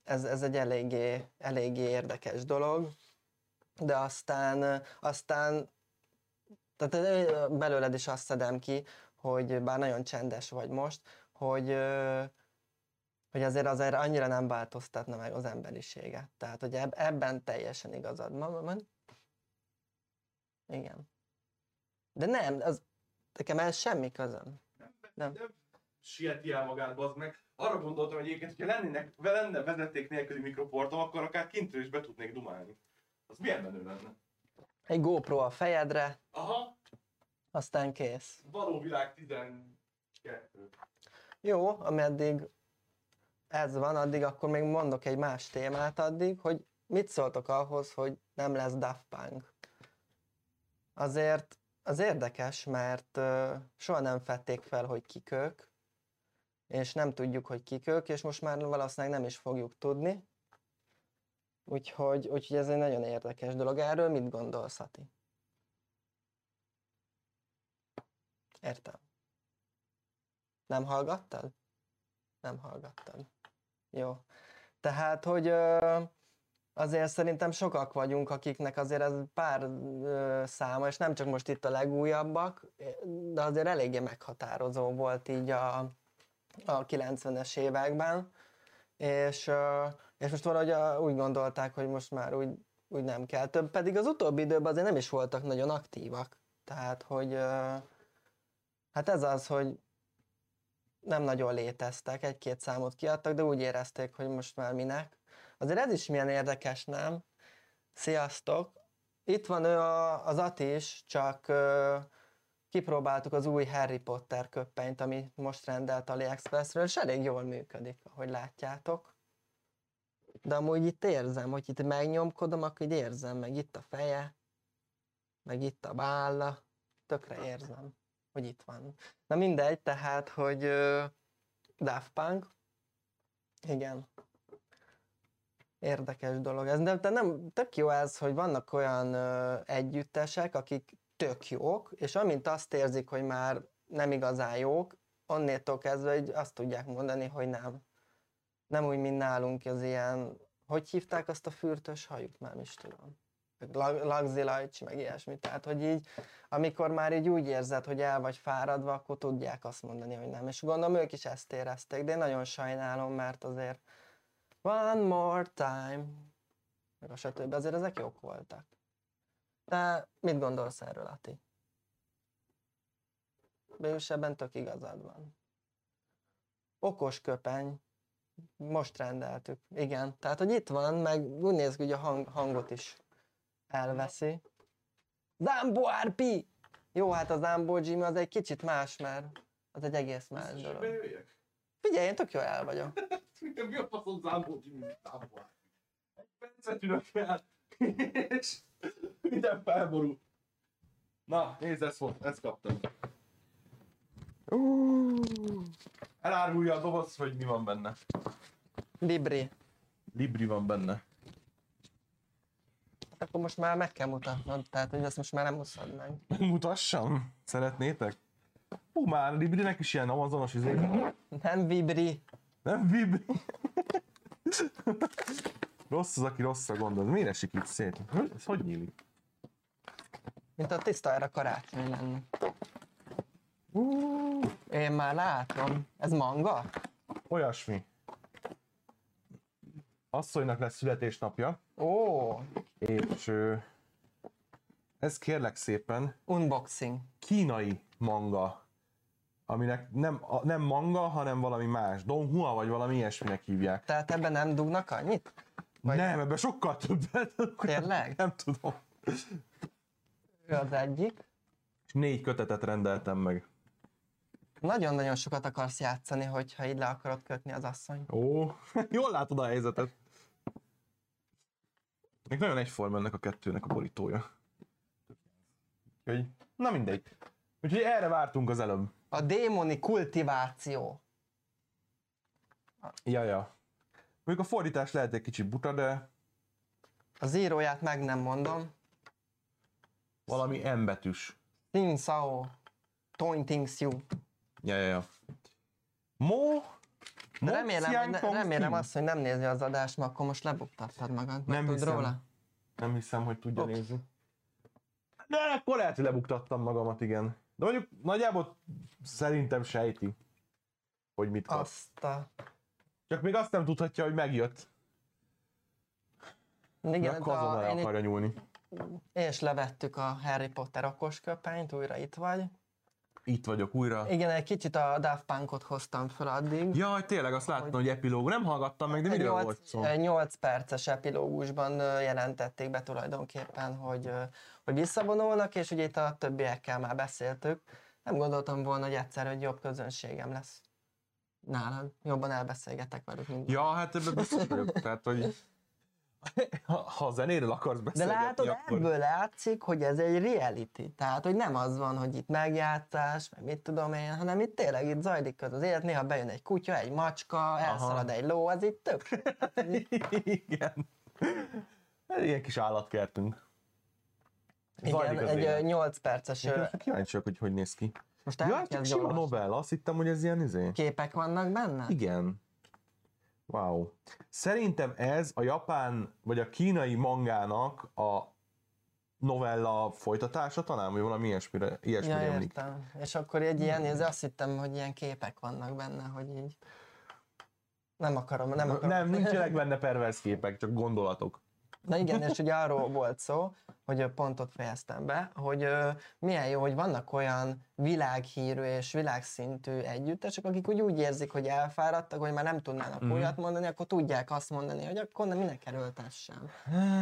ez, ez egy eléggé, eléggé érdekes dolog, de aztán, aztán tehát belőled is azt szedem ki, hogy bár nagyon csendes vagy most, hogy, hogy azért azért annyira nem változtatna meg az emberiséget. Tehát, hogy eb- ebben teljesen igazad van. Igen. De nem, az, nekem ez semmi közöm. Nem. nem sieti el magát, bazd meg. Arra gondoltam hogy egyébként, hogyha lennének, lenne vezeték nélküli mikroportom, akkor akár kintről is be tudnék dumálni. Az milyen menő lenne? Egy GoPro a fejedre, Aha, aztán kész. való világ 12. Jó, ameddig ez van, addig akkor még mondok egy más témát addig, hogy mit szóltok ahhoz, hogy nem lesz Daft Punk. Azért az érdekes, mert soha nem fették fel, hogy kik és nem tudjuk, hogy kik és most már valószínűleg nem is fogjuk tudni. Úgyhogy, úgyhogy ez egy nagyon érdekes dolog. Erről mit gondolsz, Ati? Értem. Nem hallgattad? Nem hallgattad. Jó. Tehát, hogy azért szerintem sokak vagyunk, akiknek azért ez pár száma, és nem csak most itt a legújabbak, de azért eléggé meghatározó volt így a, a 90-es években, és, és most valahogy úgy gondolták, hogy most már úgy, úgy nem kell több, pedig az utóbbi időben azért nem is voltak nagyon aktívak. Tehát, hogy hát ez az, hogy nem nagyon léteztek, egy-két számot kiadtak, de úgy érezték, hogy most már minek. Azért ez is milyen érdekes, nem? Sziasztok! Itt van ő a, az Ati is, csak ö, kipróbáltuk az új Harry Potter köppenyt, ami most rendelt AliExpressről, és elég jól működik, ahogy látjátok. De amúgy itt érzem, hogy itt megnyomkodom, akkor így érzem, meg itt a feje, meg itt a válla, tökre érzem, hogy itt van. Na mindegy, tehát, hogy ö, Daft Punk, igen, érdekes dolog ez, de, de nem, tök jó ez, hogy vannak olyan ö, együttesek, akik tök jók, és amint azt érzik, hogy már nem igazán jók, onnétól kezdve hogy azt tudják mondani, hogy nem. Nem úgy, mint nálunk az ilyen, hogy hívták azt a fürtös hajuk, nem is tudom. Lag- Lagzilajcs, meg ilyesmi. Tehát, hogy így, amikor már így úgy érzed, hogy el vagy fáradva, akkor tudják azt mondani, hogy nem. És gondolom, ők is ezt érezték, de én nagyon sajnálom, mert azért one more time, meg a stb. Azért ezek jók voltak. De mit gondolsz erről, Ati? Végülis ebben tök igazad van. Okos köpeny, Most rendeltük. Igen. Tehát, hogy itt van, meg úgy néz ki, hogy a hang, hangot is elveszi. Zambo RP! Jó, hát a Zambo Jimmy az egy kicsit más, mert az egy egész más dolog. Figyelj, én tök jól el vagyok. Mi a faszom Zámbó Jimmy Zámbó? Egy percet ülök fel, és minden felborul. Na, nézd, ezt, volt, ezt kaptam. Elárulja a doboz, hogy mi van benne. Libri. Libri van benne. Akkor most már meg kell mutatnod, tehát hogy ezt most már nem muszad meg. Mutassam? Szeretnétek? Hú, már Librinek is ilyen amazonos izé. Nem Vibri. Nem Vibri. rossz az, aki rosszra gondol. Miért esik itt szét? Ez hogy nyílik? Mint a tiszta erre karácsony lenne. Uh, én már látom. Ez manga? Olyasmi. Asszonynak lesz születésnapja, Ó, és ez kérlek szépen unboxing. kínai manga, aminek nem, nem manga, hanem valami más. Don Hua vagy valami ilyesminek hívják. Tehát ebben nem dugnak annyit? Vagy- Nem, ebben sokkal többet. Tényleg? Nem tudom. Ő az egyik. És négy kötetet rendeltem meg. Nagyon-nagyon sokat akarsz játszani, hogyha így le akarod kötni az asszony. Ó, jól látod a helyzetet. Még nagyon egyforma ennek a kettőnek a borítója. Úgyhogy, na mindegy. Úgyhogy erre vártunk az előbb. A démoni kultiváció. Ja, ja. Mondjuk a fordítás lehet egy kicsit buta, de A zíróját meg nem mondom. valami embetűs. Ting Sao. Toin Ting Siu. Ja, ja, ja. Mo? Remélem, hogy ne, remélem azt, hogy nem nézi az adást, mert akkor most lebuktattad magad. Nem Tud hiszem. róla? Nem hiszem, hogy tudja Ops. nézni. De akkor lehet, hogy lebuktattam magamat, igen. De mondjuk nagyjából szerintem sejti, hogy mit kap. Azt a... Csak még azt nem tudhatja, hogy megjött. Igen, akkor azonnal a, el akarja nyúlni. és levettük a Harry Potter okosköpenyt, újra itt vagy. Itt vagyok újra. Igen, egy kicsit a Daft Punkot hoztam fel addig. Jaj, tényleg azt láttam, hogy epilóg. Nem hallgattam meg, de miről nyolc- volt szó? egy 8 perces epilógusban jelentették be tulajdonképpen, hogy, hogy visszavonulnak, és ugye itt a többiekkel már beszéltük. Nem gondoltam volna, hogy egyszer, hogy jobb közönségem lesz nálad. Jobban elbeszélgetek velük, mint Ja, hát ebben biztos vagyok. Tehát, hogy ha, ha a zenéről akarsz De beszélgetni, látod, akkor... ebből látszik, hogy ez egy reality. Tehát, hogy nem az van, hogy itt megjátszás, meg mit tudom én, hanem itt tényleg itt zajlik az élet, néha bejön egy kutya, egy macska, elszalad egy ló, az itt tök. Igen. Ez ilyen kis állatkertünk. Igen, Zajlik az egy élet. ö, 8 perces Én kíváncsiak, hogy hogy néz ki. Most Ja, csak sima novella, azt hittem, hogy ez ilyen izé. Képek vannak benne? Igen. Wow. Szerintem ez a japán, vagy a kínai mangának a novella folytatása talán, vagy valami ilyesmire, ilyesmire Ja, emlik. értem. És akkor egy ilyen, ez azt hittem, hogy ilyen képek vannak benne, hogy így... Nem akarom, nem akarom. Nem, nincsenek benne pervers képek, csak gondolatok. Na igen, és ugye arról volt szó, hogy ö, pont ott fejeztem be, hogy milyen jó, hogy vannak olyan világhírű és világszintű együttesek, akik úgy, úgy érzik, hogy elfáradtak, hogy már nem tudnának Mhm. olyat mondani, akkor tudják azt mondani, hogy akkor nem minek erőltessem.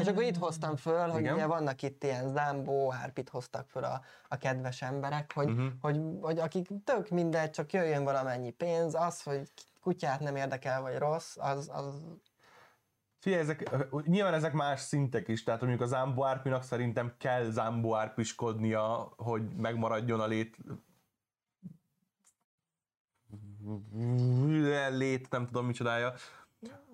És akkor itt hoztam föl, hogy Igen. ugye vannak itt ilyen Zambó, Árpit hoztak föl a, a kedves emberek, hogy, Mhm. hogy, hogy akik tök mindegy, csak jöjjön valamennyi pénz, az, hogy kutyát nem érdekel, vagy rossz, az, az Figyelj, ezek, nyilván ezek más szintek is, tehát mondjuk a Zambo Árpinak szerintem kell Zambo Árpiskodnia, hogy megmaradjon a lét... lét, nem tudom micsodája.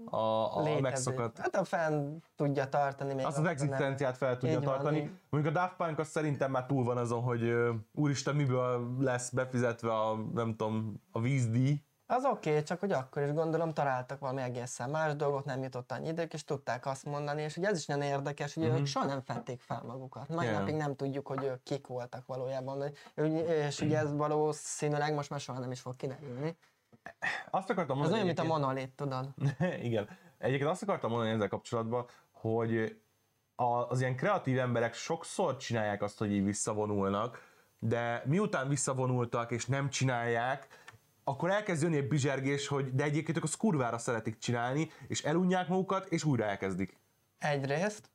A, a megszakadt Hát a fenn tudja tartani még azt az egzisztenciát fel tudja Így van, tartani. így. Mondjuk a Daft Punk az szerintem már túl van azon, hogy úristen, miből lesz befizetve a, nem tudom, a vízdíj. Az oké, okay, csak hogy akkor is gondolom találtak valami egészen más dolgot, nem jutott annyi idők, és tudták azt mondani, és ugye ez is nagyon érdekes, hogy ők soha nem fették fel magukat. Mai Mhm. Yeah. napig nem tudjuk, hogy ők kik voltak valójában, és ugye ez valószínűleg most már soha nem is fog kiderülni. Azt akartam Ez mondani olyan, mint a monolit, tudod? Igen. Egyébként azt akartam mondani ezzel kapcsolatban, hogy az ilyen kreatív emberek sokszor csinálják azt, hogy így visszavonulnak, de miután visszavonultak és nem csinálják, akkor elkezd jönni egy bizsergés, hogy de egyébként ők azt kurvára szeretik csinálni, és elunják magukat, és újra elkezdik. Egyrészt,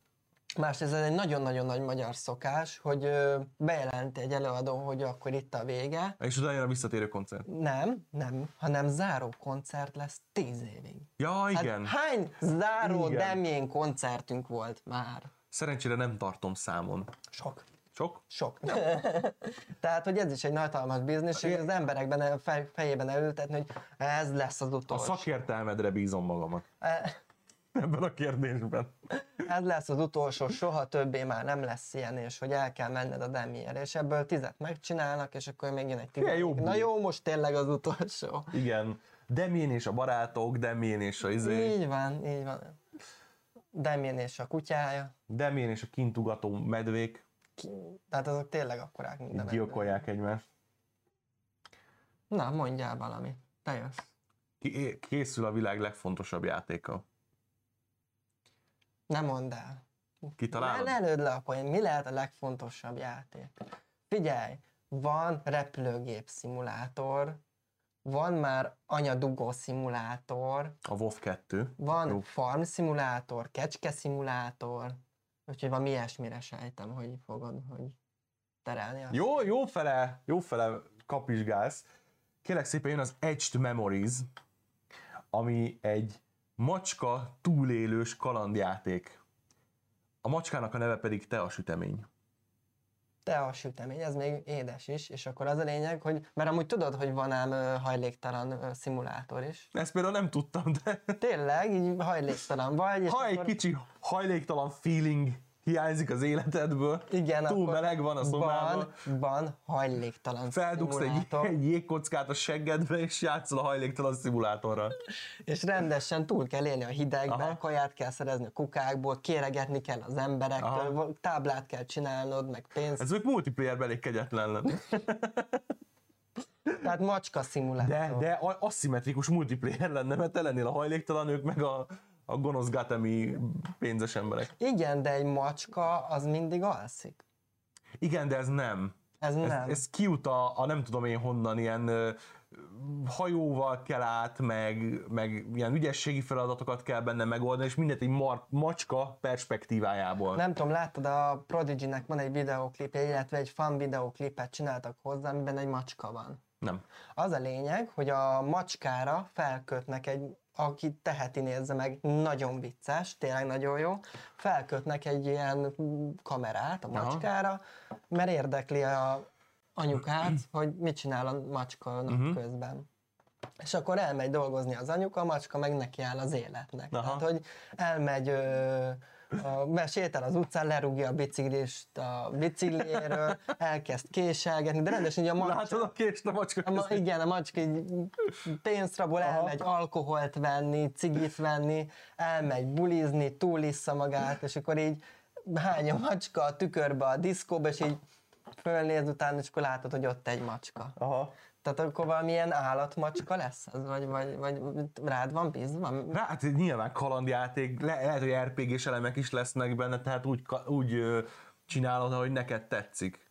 másrészt ez egy nagyon-nagyon nagy magyar szokás, hogy ö, bejelenti egy előadó, hogy akkor itt a vége. És utána jön a visszatérő koncert. Nem, nem, hanem záró koncert lesz tíz évig. Ja, igen. Hát hány záró Igen. Demjén koncertünk volt már? Szerencsére nem tartom számon. Sok. Sok? Sok. Tehát, hogy ez is egy hatalmas biznisz, és az emberekben fej, fejében elültetni, hogy ez lesz az A utolsó. szakértelmedre bízom magamat E- ebben a kérdésben. Ez lesz az utolsó, soha többé már nem lesz ilyen, és hogy el kell menned a demiére, és ebből tizet megcsinálnak, és akkor még jön egy tizedik. Na jó, most tényleg az utolsó. Igen. Demén és a barátok, Demén és a izé, Így van, így van. Demien és a kutyája, Demén és a kintugató medvék ki, tehát azok tényleg akkorák minden. gyilkolják egymást. Na, mondjál valami. Te jössz. Ki- Készül a világ legfontosabb játéka. Ne mondd el. Kitalálod? ne lőd le a poén. Mi lehet a legfontosabb játék? Figyelj, van repülőgép szimulátor, van már anyadugó szimulátor, A WoW 2. van Jó. farm szimulátor, kecske szimulátor, úgyhogy valami ilyesmire sejtem, hogy fogod, hogy terelni azt. Jó, jó fele, jó fele kapizsgálsz. Kérlek szépen jön az Edged Memories, ami egy macska túlélős kalandjáték. A macskának a neve pedig te a sütemény. Te a sütemény, ez még édes is, és akkor az a lényeg, hogy, mert amúgy tudod, hogy van ám hajléktalan szimulátor is. Ezt például nem tudtam, de Tényleg, így hajléktalan vagy, és ha egy akkor, kicsi hajléktalan feeling hiányzik az életedből, igen, túl meleg van a szobában, Van, van hajléktalan feldugsz egy, egy jégkockát a seggedbe, és játszol a hajléktalan szimulátorral. és rendesen túl kell élni a hidegbe, Aha. kaját kell szerezni a kukákból, kéregetni kell az emberektől, Aha. táblát kell csinálnod, meg pénzt, Ez ők multiplayer elég kegyetlen lenne. tehát macska szimulátor. De, de a- aszimmetrikus multiplayer lenne, mert te lennél a hajléktalan, ők meg a, a gonosz gatemi pénzes emberek. Igen, de egy macska az mindig alszik. Igen, de ez nem. Ez Ez, nem. ez kijut a, a nem tudom én honnan, ilyen ö, hajóval kell át, meg, meg ilyen ügyességi feladatokat kell benne megoldani, és mindent egy mar, macska perspektívájából. Nem tudom, láttad, a Prodigy-nek van egy videóklipje, illetve egy fan videóklipet csináltak hozzá, amiben egy macska van. Nem. Az a lényeg, hogy a macskára felkötnek egy, aki teheti nézze meg, nagyon vicces, tényleg nagyon jó, felkötnek egy ilyen kamerát a Aha. macskára, mert érdekli a anyukát, hogy mit csinál a macska Mhm. nap közben. És akkor elmegy dolgozni az anyuka, a macska meg neki áll az életnek. Aha. Tehát, hogy elmegy, ö, a, mert sétál az utcán, lerúgja a biciklist a bicikliéről, elkezd késelgetni, de rendesen így a macska... Látod a kést a macska A ma, igen, a macska így pénzrabol, Aha. elmegy alkoholt venni, cigit venni, elmegy bulizni, túlissza magát, és akkor így hány a macska a tükörbe a diszkóba, és így fölnéz utána, és akkor látod, hogy ott egy macska. Aha. Tehát akkor valamilyen állatmacska lesz az, vagy, vagy, vagy rád van bízva? Rá, hát nyilván kalandjáték, le, lehet, hogy RPG-s elemek is lesznek benne, tehát úgy, úgy csinálod, ahogy neked tetszik.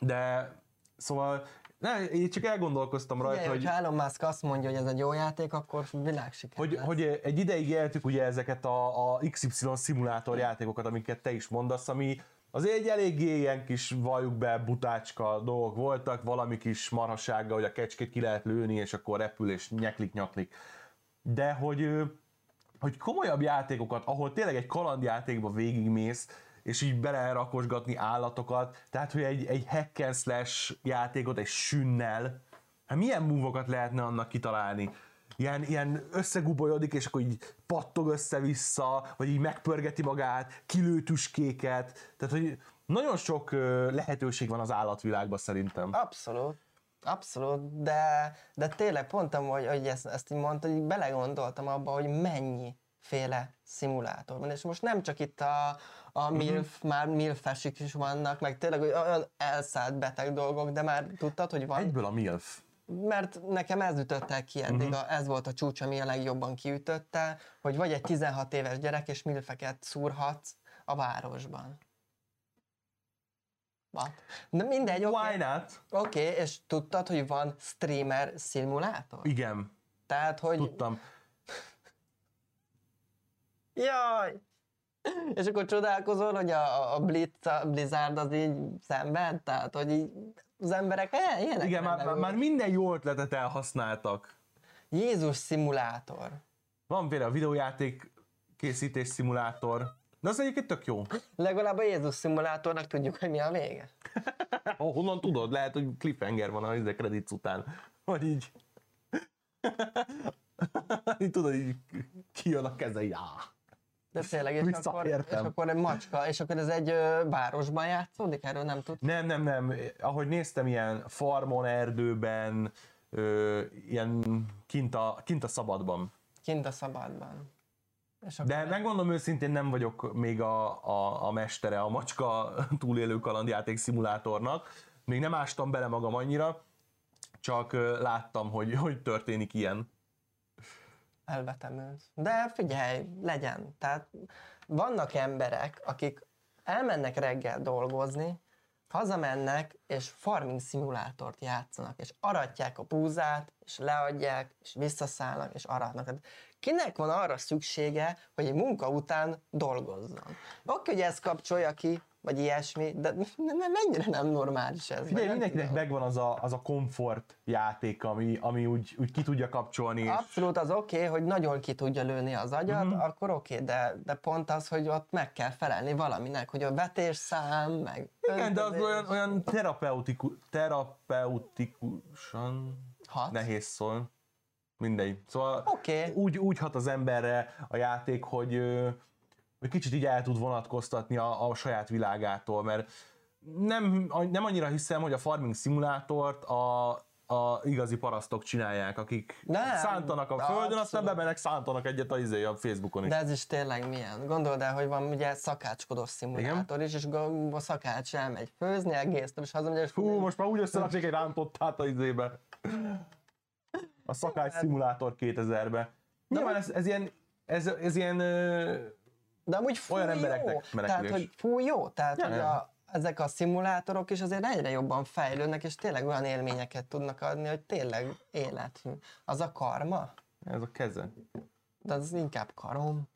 De szóval ne, én csak elgondolkoztam rajta, Ugye, hogy, hogyha Elon Musk azt mondja, hogy ez egy jó játék, akkor világsiker hogy, lesz. hogy egy ideig éltük ugye ezeket a, a XY szimulátor játékokat, amiket te is mondasz, ami azért egy eléggé ilyen kis valljuk be butácska dolgok voltak, valami kis marhasággal, hogy a kecskét ki lehet lőni, és akkor repül, és nyeklik-nyaklik. De hogy, hogy komolyabb játékokat, ahol tényleg egy kalandjátékba végigmész, és így belerakosgatni állatokat, tehát hogy egy, egy hack and slash játékot egy sünnel, hát milyen múvokat lehetne annak kitalálni? Ilyen, ilyen összegubolyodik, és akkor így pattog össze-vissza, vagy így megpörgeti magát, kilő tüskéket, tehát hogy nagyon sok lehetőség van az állatvilágban szerintem. Abszolút. Abszolút, de, de tényleg pont amúgy, hogy ezt, ezt így mondta, hogy belegondoltam abba, hogy mennyi féle szimulátor van, és most nem csak itt a, a MILF, már MILF-esik is vannak, meg tényleg olyan elszállt beteg dolgok, de már tudtad, hogy van? Egyből a MILF. Mert nekem ez ütött el ki eddig, Mhm. a, ez volt a csúcs, ami a legjobban kiütötte, hogy vagy egy 16 éves gyerek, és milfeket szúrhatsz a városban. What? De mindegy, oké. Why not? Oké, és tudtad, hogy van streamer szimulátor? Igen, Tehát, hogy... tudtam. Jaj! És akkor csodálkozol, hogy a, a Blitz, a Blizzard az így szenved? Tehát, hogy így az emberek eh, ilyenek Igen, már, már minden jó ötletet elhasználtak. Jézus szimulátor. Van például a videójáték készítés szimulátor. De az egyébként tök jó. Legalább a Jézus szimulátornak tudjuk, hogy mi a vége. Oh, honnan tudod? Lehet, hogy cliffhanger van a izé credits után. Vagy így. így tudod, így kijön a keze, áh. De tényleg, és akkor, és akkor egy macska, és akkor ez egy ö, városban játszódik? Erről nem tudsz? Nem, nem, nem. Ahogy néztem, ilyen farmon, erdőben, ö, ilyen kint a, kint a szabadban. Kint a szabadban. És De megmondom őszintén, nem vagyok még a, a, a mestere a macska túlélő kalandjáték szimulátornak. Még nem ástam bele magam annyira, csak láttam, hogy, hogy történik ilyen. Elvetemült. De figyelj, legyen. Tehát vannak emberek, akik elmennek reggel dolgozni, hazamennek, és farming szimulátort játszanak, és aratják a búzát, és leadják, és visszaszállnak, és aratnak. Hát kinek van arra szüksége, hogy egy munka után dolgozzon? Oké, hogy ezt kapcsolja ki, vagy ilyesmi, de mennyire nem normális ez? Nem mindenkinek tudom. megvan az a, az a komfort játék, ami, ami úgy, úgy ki tudja kapcsolni. Abszolút az oké, okay, hogy nagyon ki tudja lőni az agyat, Mhm. mm-hmm. akkor oké, okay, de, de pont az, hogy ott meg kell felelni valaminek, hogy a vetésszám, meg... igen, de az öntözés. olyan, olyan terapeutiku, terapeutikusan Hat. nehéz szól. Mindegy. Szóval Oké. úgy, úgy hat az emberre a játék, hogy, hogy kicsit így el tud vonatkoztatni a, a saját világától, mert nem, nem annyira hiszem, hogy a farming szimulátort a, a igazi parasztok csinálják, akik Nem, szántanak a földön, aztán abszolút. bemennek, szántanak egyet a, izé, a Facebookon is. De ez is tényleg milyen. Gondold el, hogy van ugye szakácskodós szimulátor is, és a szakács elmegy főzni egész, és hazamegy, és Hú, most már úgy összeraknék egy rántottát a izébe. A szakács szimulátor 2000-be. Nyilván ez, ez ilyen, ez, ez ilyen De amúgy fú, Olyan jó. Tehát, hogy fú, jó. Tehát, Ja, hogy a, ezek a szimulátorok is azért egyre jobban fejlődnek, és tényleg olyan élményeket tudnak adni, hogy tényleg élet. Az a karma? ez a keze. De az inkább karom.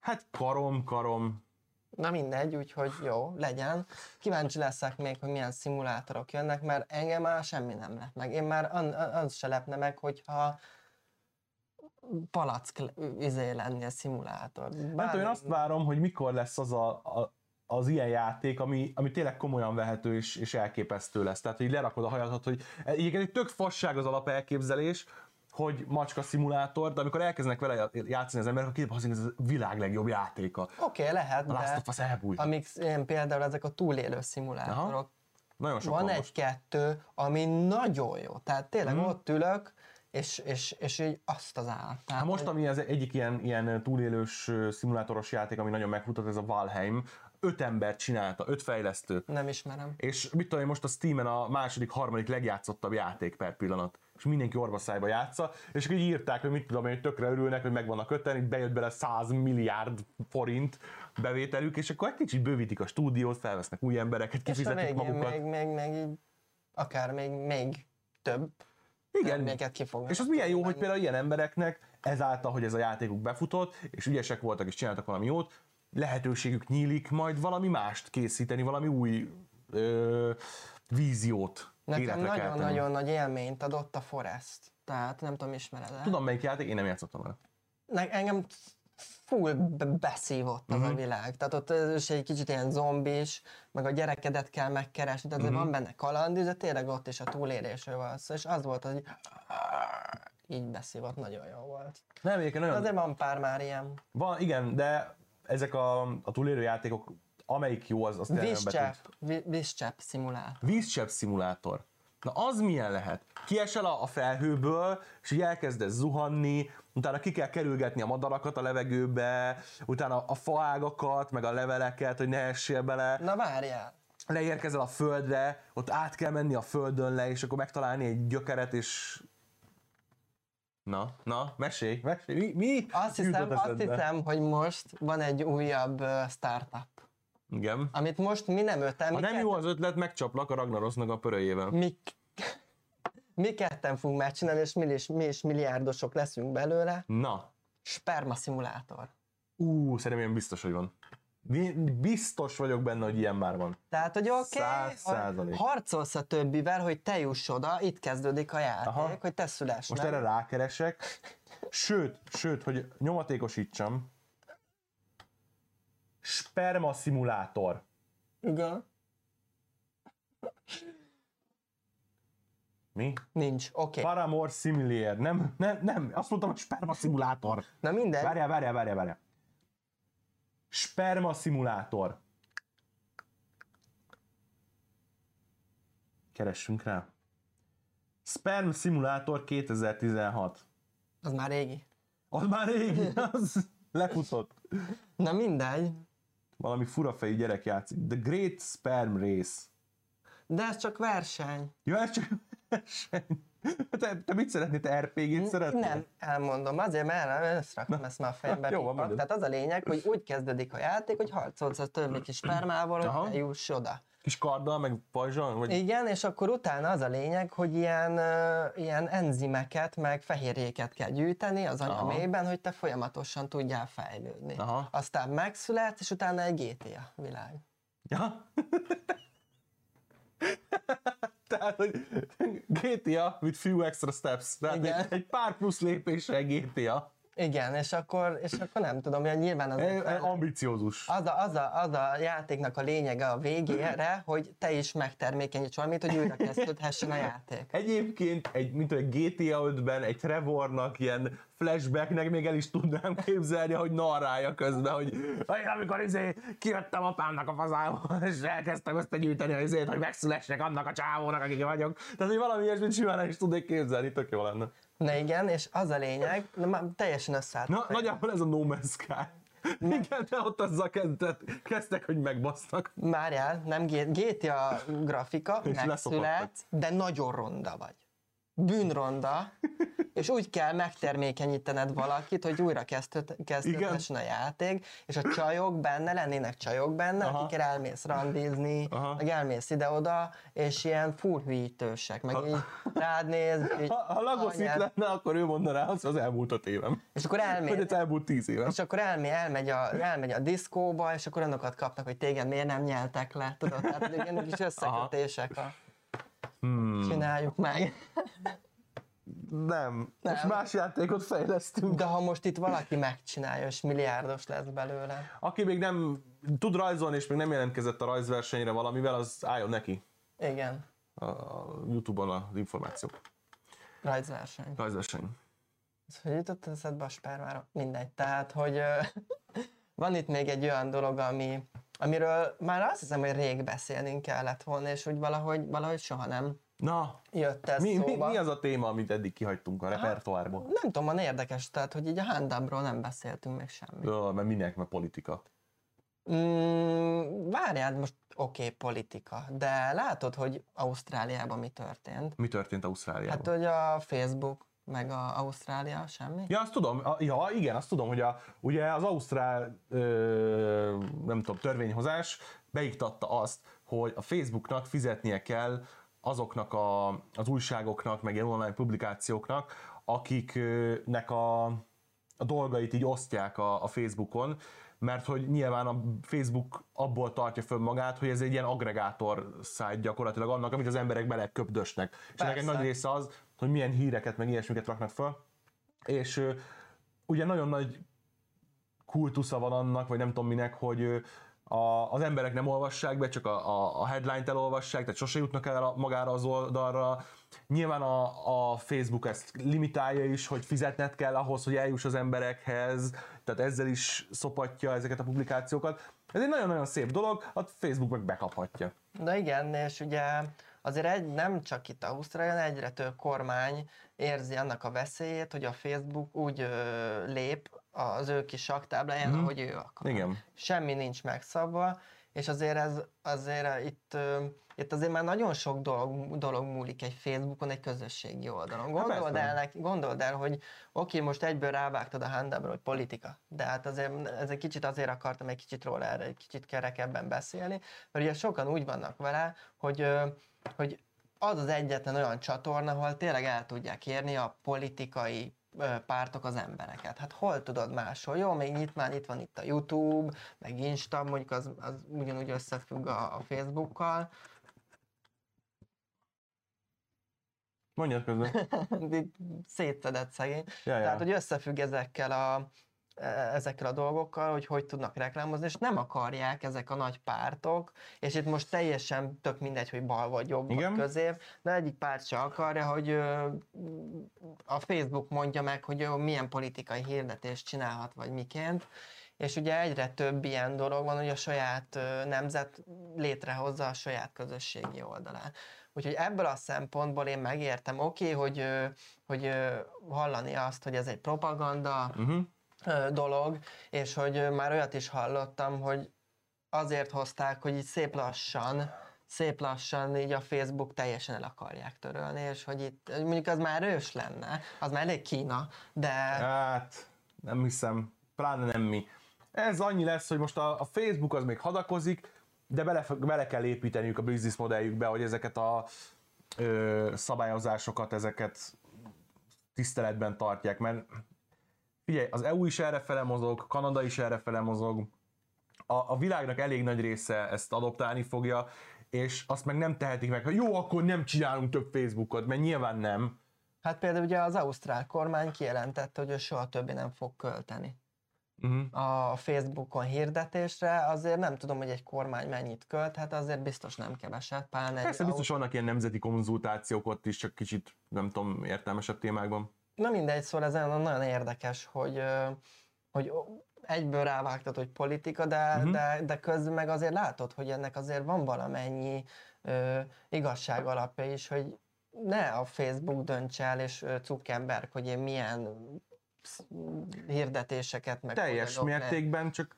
Hát karom, karom. Na mindegy, úgyhogy jó, legyen. Kíváncsi leszek még, hogy milyen szimulátorok jönnek, mert engem már semmi nem lep meg. Én már an, an- az se lepne meg, hogyha palack izé lenni a szimulátor. Nem tudom, én azt várom, hogy mikor lesz az a, a az ilyen játék, ami, ami tényleg komolyan vehető és, és elképesztő lesz. Tehát, hogy lerakod a hajadat, hogy egyébként egy tök fasság az alapelképzelés, hogy macska szimulátor, de amikor elkezdenek vele játszani az emberek, akkor hogy ez a világ legjobb játéka. Oké, okay, lehet, A Last de of Us elbújt. amik ilyen például ezek a túlélő szimulátorok. Aha. Nagyon sok Van van egy-kettő, ami nagyon jó. Tehát tényleg Mhm. mm. ott ülök, és, és, és így azt az állat. Tehát, Hát most, hogy- ami az egyik ilyen, ilyen túlélős szimulátoros játék, ami nagyon megfutott, ez a Valheim. Öt ember csinálta, öt fejlesztő. Nem ismerem. És mit tudom én, most a Steam-en a második, harmadik legjátszottabb játék per pillanat. És mindenki orvaszájba játsza, és akkor így írták, hogy mit tudom én, hogy tökre örülnek, hogy meg vannak öten, itt bejött bele 100 milliárd forint bevételük, és akkor egy kicsit bővítik a stúdiót, felvesznek új embereket, És a kifizetik végén magukat. még, még, még így, akár még, még több Igen. És az milyen jó, hogy például ilyen embereknek ezáltal, hogy ez a játékuk befutott, és ügyesek voltak és csináltak valami jót, lehetőségük nyílik majd valami mást készíteni, valami új ö, víziót Nekem nagyon-nagyon nagy élményt adott a Forest. Tehát nem tudom, ismered -e? Tudom melyik játék, én nem játszottam vele. Ne, engem full be- beszívott az Mhm. uh-huh. a világ. Tehát ott is egy kicsit ilyen zombis, meg a gyerekedet kell megkeresni, tehát Mhm. uh-huh. van benne kaland, de tényleg ott is a túlélésről van szó, és az volt, hogy így beszívott, nagyon jó volt. Nem, egyébként nagyon... Azért van pár már ilyen. Van, igen, de ezek a, a túlélő játékok, amelyik jó, az, az tényleg nem Vízcsepp, vi- vízcsepp szimulátor. Vízcsepp szimulátor. Na az milyen lehet? Kiesel a a felhőből, és így elkezdesz zuhanni, utána ki kell kerülgetni a madarakat a levegőbe, utána a faágakat, meg a leveleket, hogy ne essél bele. Na várjál, Leérkezel a földre, ott át kell menni a földön le, és akkor megtalálni egy gyökeret, és... Na, na, mesélj, mesélj, mi? mi azt hiszem, azt hiszem, hogy most van egy újabb startup. Igen. amit most mi nem öten, Ha nem kett- jó az ötlet, megcsaplak a Ragnarosznak a pörölyével. mi, mi ketten fogunk megcsinálni, és mi is, mi is milliárdosok leszünk belőle. Na, Sperma szimulátor. ú, szerintem ilyen biztos, hogy van. Bi- Biztos vagyok benne, hogy ilyen már van. Tehát, hogy oké, százalék. harcolsz a többivel, hogy te juss oda, itt kezdődik a játék, Aha. hogy te szüless. Most nem? erre rákeresek. Sőt, sőt, hogy nyomatékosítsam. Sperma szimulátor. Igen. Mi? Nincs, oké. Okay. Paramore Simulator. Nem, nem, nem, azt mondtam, hogy sperma szimulátor. Na mindegy, Várjál, várjál, várjál, várjál. Sperma szimulátor. Keressünk rá. Sperm Simulator 2016. az már régi. Az már régi, az lefutott. Na mindegy, Valami furafejű gyerek játszik. The Great Sperm Race. de ez csak verseny. Ja, ez csak verseny. Te, te mit szeretnél? Te RPG-t szeretnél? Nem, elmondom, azért mert összeraktam ezt már a fejembe. Jó, van. Tehát az a lényeg, hogy úgy kezdődik a játék, hogy harcolsz a többi kis spermával, hogy juss oda. Kis karddal, meg pajzsal? Vagy... Igen, és akkor utána az a lényeg, hogy ilyen, ilyen enzimeket, meg fehérjéket kell gyűjteni az anyamélyben, hogy te folyamatosan tudjál fejlődni. Aha. Aztán megszületsz, és utána egy GTA világ. Ja? Tehát, hogy GTA with few extra steps. Tehát Igen. egy, egy pár plusz lépésre GTA. Igen, és akkor, és akkor nem tudom, hogy nyilván az, E- Ambiciózus. az, a, az, a, az a játéknak a lényege a végére, hogy te is megtermékenyíts valamit, hogy újra kezdődhessen a játék. Egyébként egy, mint egy GTA 5-ben egy Trevornak ilyen flashbacknek még el is tudnám képzelni, hogy narrálja közben, hogy "Én amikor izé kijöttem apámnak a fazából, és elkezdtem összegyűjteni az izét, hogy megszülessek annak a csávónak, akik vagyok. Tehát, hogy valami ilyesmit simán el is tudnék képzelni, tök jó lenne. Na igen, és az a lényeg, na, már teljesen összeállt. Na, nagyjából ez a No Man's Sky. Igen, de ott azzal kezdett, kezdtek, hogy megbasztak. Várjál, nem GTA grafika, megszület, de nagyon ronda vagy. Bűnronda, és úgy kell megtermékenyítened valakit, hogy újra kezdődhessen a játék, és a csajok benne, lennének csajok benne, Aha. akikkel elmész randizni, Aha. meg elmész ide-oda, és ilyen full hülyítősek, meg így rád néz, így Ha, ha Lagos itt anyád, lenne, akkor ő mondaná, az az elmúlt öt évem. és akkor Vagy elmész, az elmúlt tíz évem. és akkor elmegy, elmegy, a, elmegy a diszkóba, és akkor olyanokat kapnak, hogy téged miért nem nyeltek le, tudod? Tehát ilyen kis összekötések a... Hmm. Csináljuk meg. Nem. Nem. Most más játékot fejlesztünk. De ha most itt valaki megcsinálja, és milliárdos lesz belőle. Aki még nem tud rajzolni, és még nem jelentkezett a rajzversenyre valamivel, az álljon neki Igen, a Youtube-on az információk. rajzverseny. Rajzverseny. Ez hogy jutott eszedbe a spermára? Mindegy. Tehát, hogy van itt még egy olyan dolog, ami, amiről már azt hiszem, hogy rég beszélnünk kellett volna, és úgy valahogy, valahogy soha nem Na, jött ez mi, mi, szóba. mi az a téma, amit eddig kihagytunk a repertoárból? Nem tudom, van érdekes, tehát, hogy így a handabról nem beszéltünk még semmi. Ö, mert minek, mert politika. Mm, várjál, most oké, okay, politika, de látod, hogy Ausztráliában mi történt? Mi történt Ausztráliában? Hát, hogy a Facebook, meg a Ausztrália, semmi? Ja, azt tudom, a, ja, igen, azt tudom, hogy a, ugye az Ausztrál, ö, nem tudom, törvényhozás beiktatta azt, hogy a Facebooknak fizetnie kell azoknak a, az újságoknak, meg ilyen online publikációknak, akiknek a, a dolgait így osztják a, a Facebookon, mert hogy nyilván a Facebook abból tartja föl magát, hogy ez egy ilyen agregátor szájt gyakorlatilag annak, amit az emberek beleköpdösnek. És ennek egy nagy része az, hogy milyen híreket, meg ilyesmiket raknak föl. És ugye nagyon nagy kultusza van annak, vagy nem tudom minek, hogy a, az emberek nem olvassák be, csak a, a, a headline-t elolvassák, tehát sose jutnak el magára az oldalra. Nyilván a, a Facebook ezt limitálja is, hogy fizetned kell ahhoz, hogy eljuss az emberekhez, tehát ezzel is szopatja ezeket a publikációkat. Ez egy nagyon-nagyon szép dolog, a Facebook meg bekaphatja. De igen, és ugye azért egy, nem csak itt Ausztrálián, egyre több kormány érzi annak a veszélyét, hogy a Facebook úgy ö, lép az ő kis saktábláján, ahogy ő akar. Igen. Semmi nincs megszabva, és azért ez, azért itt, itt azért már nagyon sok dolog, dolog múlik egy Facebookon, egy közösségi oldalon. Gondold persze. el, neki- gondold el, hogy oké, most egyből rávágtad a handabra, hogy politika, de hát azért ez egy kicsit azért akartam egy kicsit róla erre egy kicsit kerekebben beszélni, mert ugye sokan úgy vannak vele, hogy, hogy az az egyetlen olyan csatorna, ahol tényleg el tudják érni a politikai pártok az embereket. Hát hol tudod máshol? Jó, még itt már itt van itt a YouTube, meg Insta, mondjuk az, az ugyanúgy összefügg a, a Facebookkal. Mondjad közben. Szétszedett szegény. Ja, ja. Tehát, hogy összefügg ezekkel a, ezekkel a dolgokkal, hogy hogy tudnak reklámozni, és nem akarják ezek a nagy pártok, és itt most teljesen tök mindegy, hogy bal vagy jobb Igen. vagy közép, de egyik párt se akarja, hogy a Facebook mondja meg, hogy milyen politikai hirdetést csinálhat, vagy miként, és ugye egyre több ilyen dolog van, hogy a saját nemzet létrehozza a saját közösségi oldalán. Úgyhogy ebből a szempontból én megértem, oké, okay, hogy, hogy hallani azt, hogy ez egy propaganda Uh-huh. Dolog, és hogy már olyat is hallottam, hogy azért hozták, hogy így szép lassan, szép lassan így a Facebook teljesen el akarják törölni, és hogy itt mondjuk az már ős lenne, az már elég Kína, de Hát, nem hiszem, pláne nem mi. Ez annyi lesz, hogy most a, a Facebook az még hadakozik, de bele, bele kell építeniük a business modelljükbe, hogy ezeket a ö, szabályozásokat, ezeket tiszteletben tartják, mert figyelj, az EU is errefele mozog, Kanada is errefele mozog, a, a világnak elég nagy része ezt adoptálni fogja, és azt meg nem tehetik meg, hogy jó, akkor nem csinálunk több Facebookot, mert nyilván nem. hát például ugye az ausztrál kormány kijelentette, hogy ő soha többé nem fog költeni Uh-huh. a Facebookon hirdetésre, azért nem tudom, hogy egy kormány mennyit költ, hát azért biztos nem keveset, egy Persze biztos vannak ilyen nemzeti konzultációk ott is, csak kicsit, nem tudom, értelmesebb témákban. Na mindegy, szóval ez olyan nagyon érdekes, hogy, hogy egyből rávágtad, hogy politika, de, uh-huh. de, de közben meg azért látod, hogy ennek azért van valamennyi ö, igazság alapja is, hogy ne a Facebook döntse el, és Zuckerberg, hogy én milyen hirdetéseket meg Teljes mértékben, csak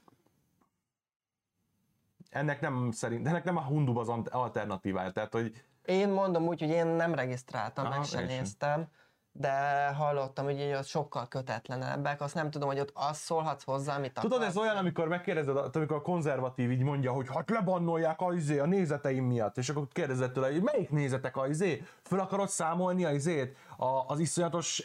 ennek nem szerint, ennek nem a Hundub az alternatívája, tehát hogy Én mondom úgy, hogy én nem regisztráltam, Aha, meg sem én sem. De hallottam, hogy így ott sokkal kötetlenebbek, azt nem tudom, hogy ott azt szólhatsz hozzá, amit Tudod, akarsz. ez olyan, amikor megkérdezed, amikor a konzervatív így mondja, hogy hát lebannolják a, izé, a nézeteim miatt, és akkor kérdezed tőle, hogy melyik nézetek a izé? Föl akarod számolni a izét? A, az iszonyatos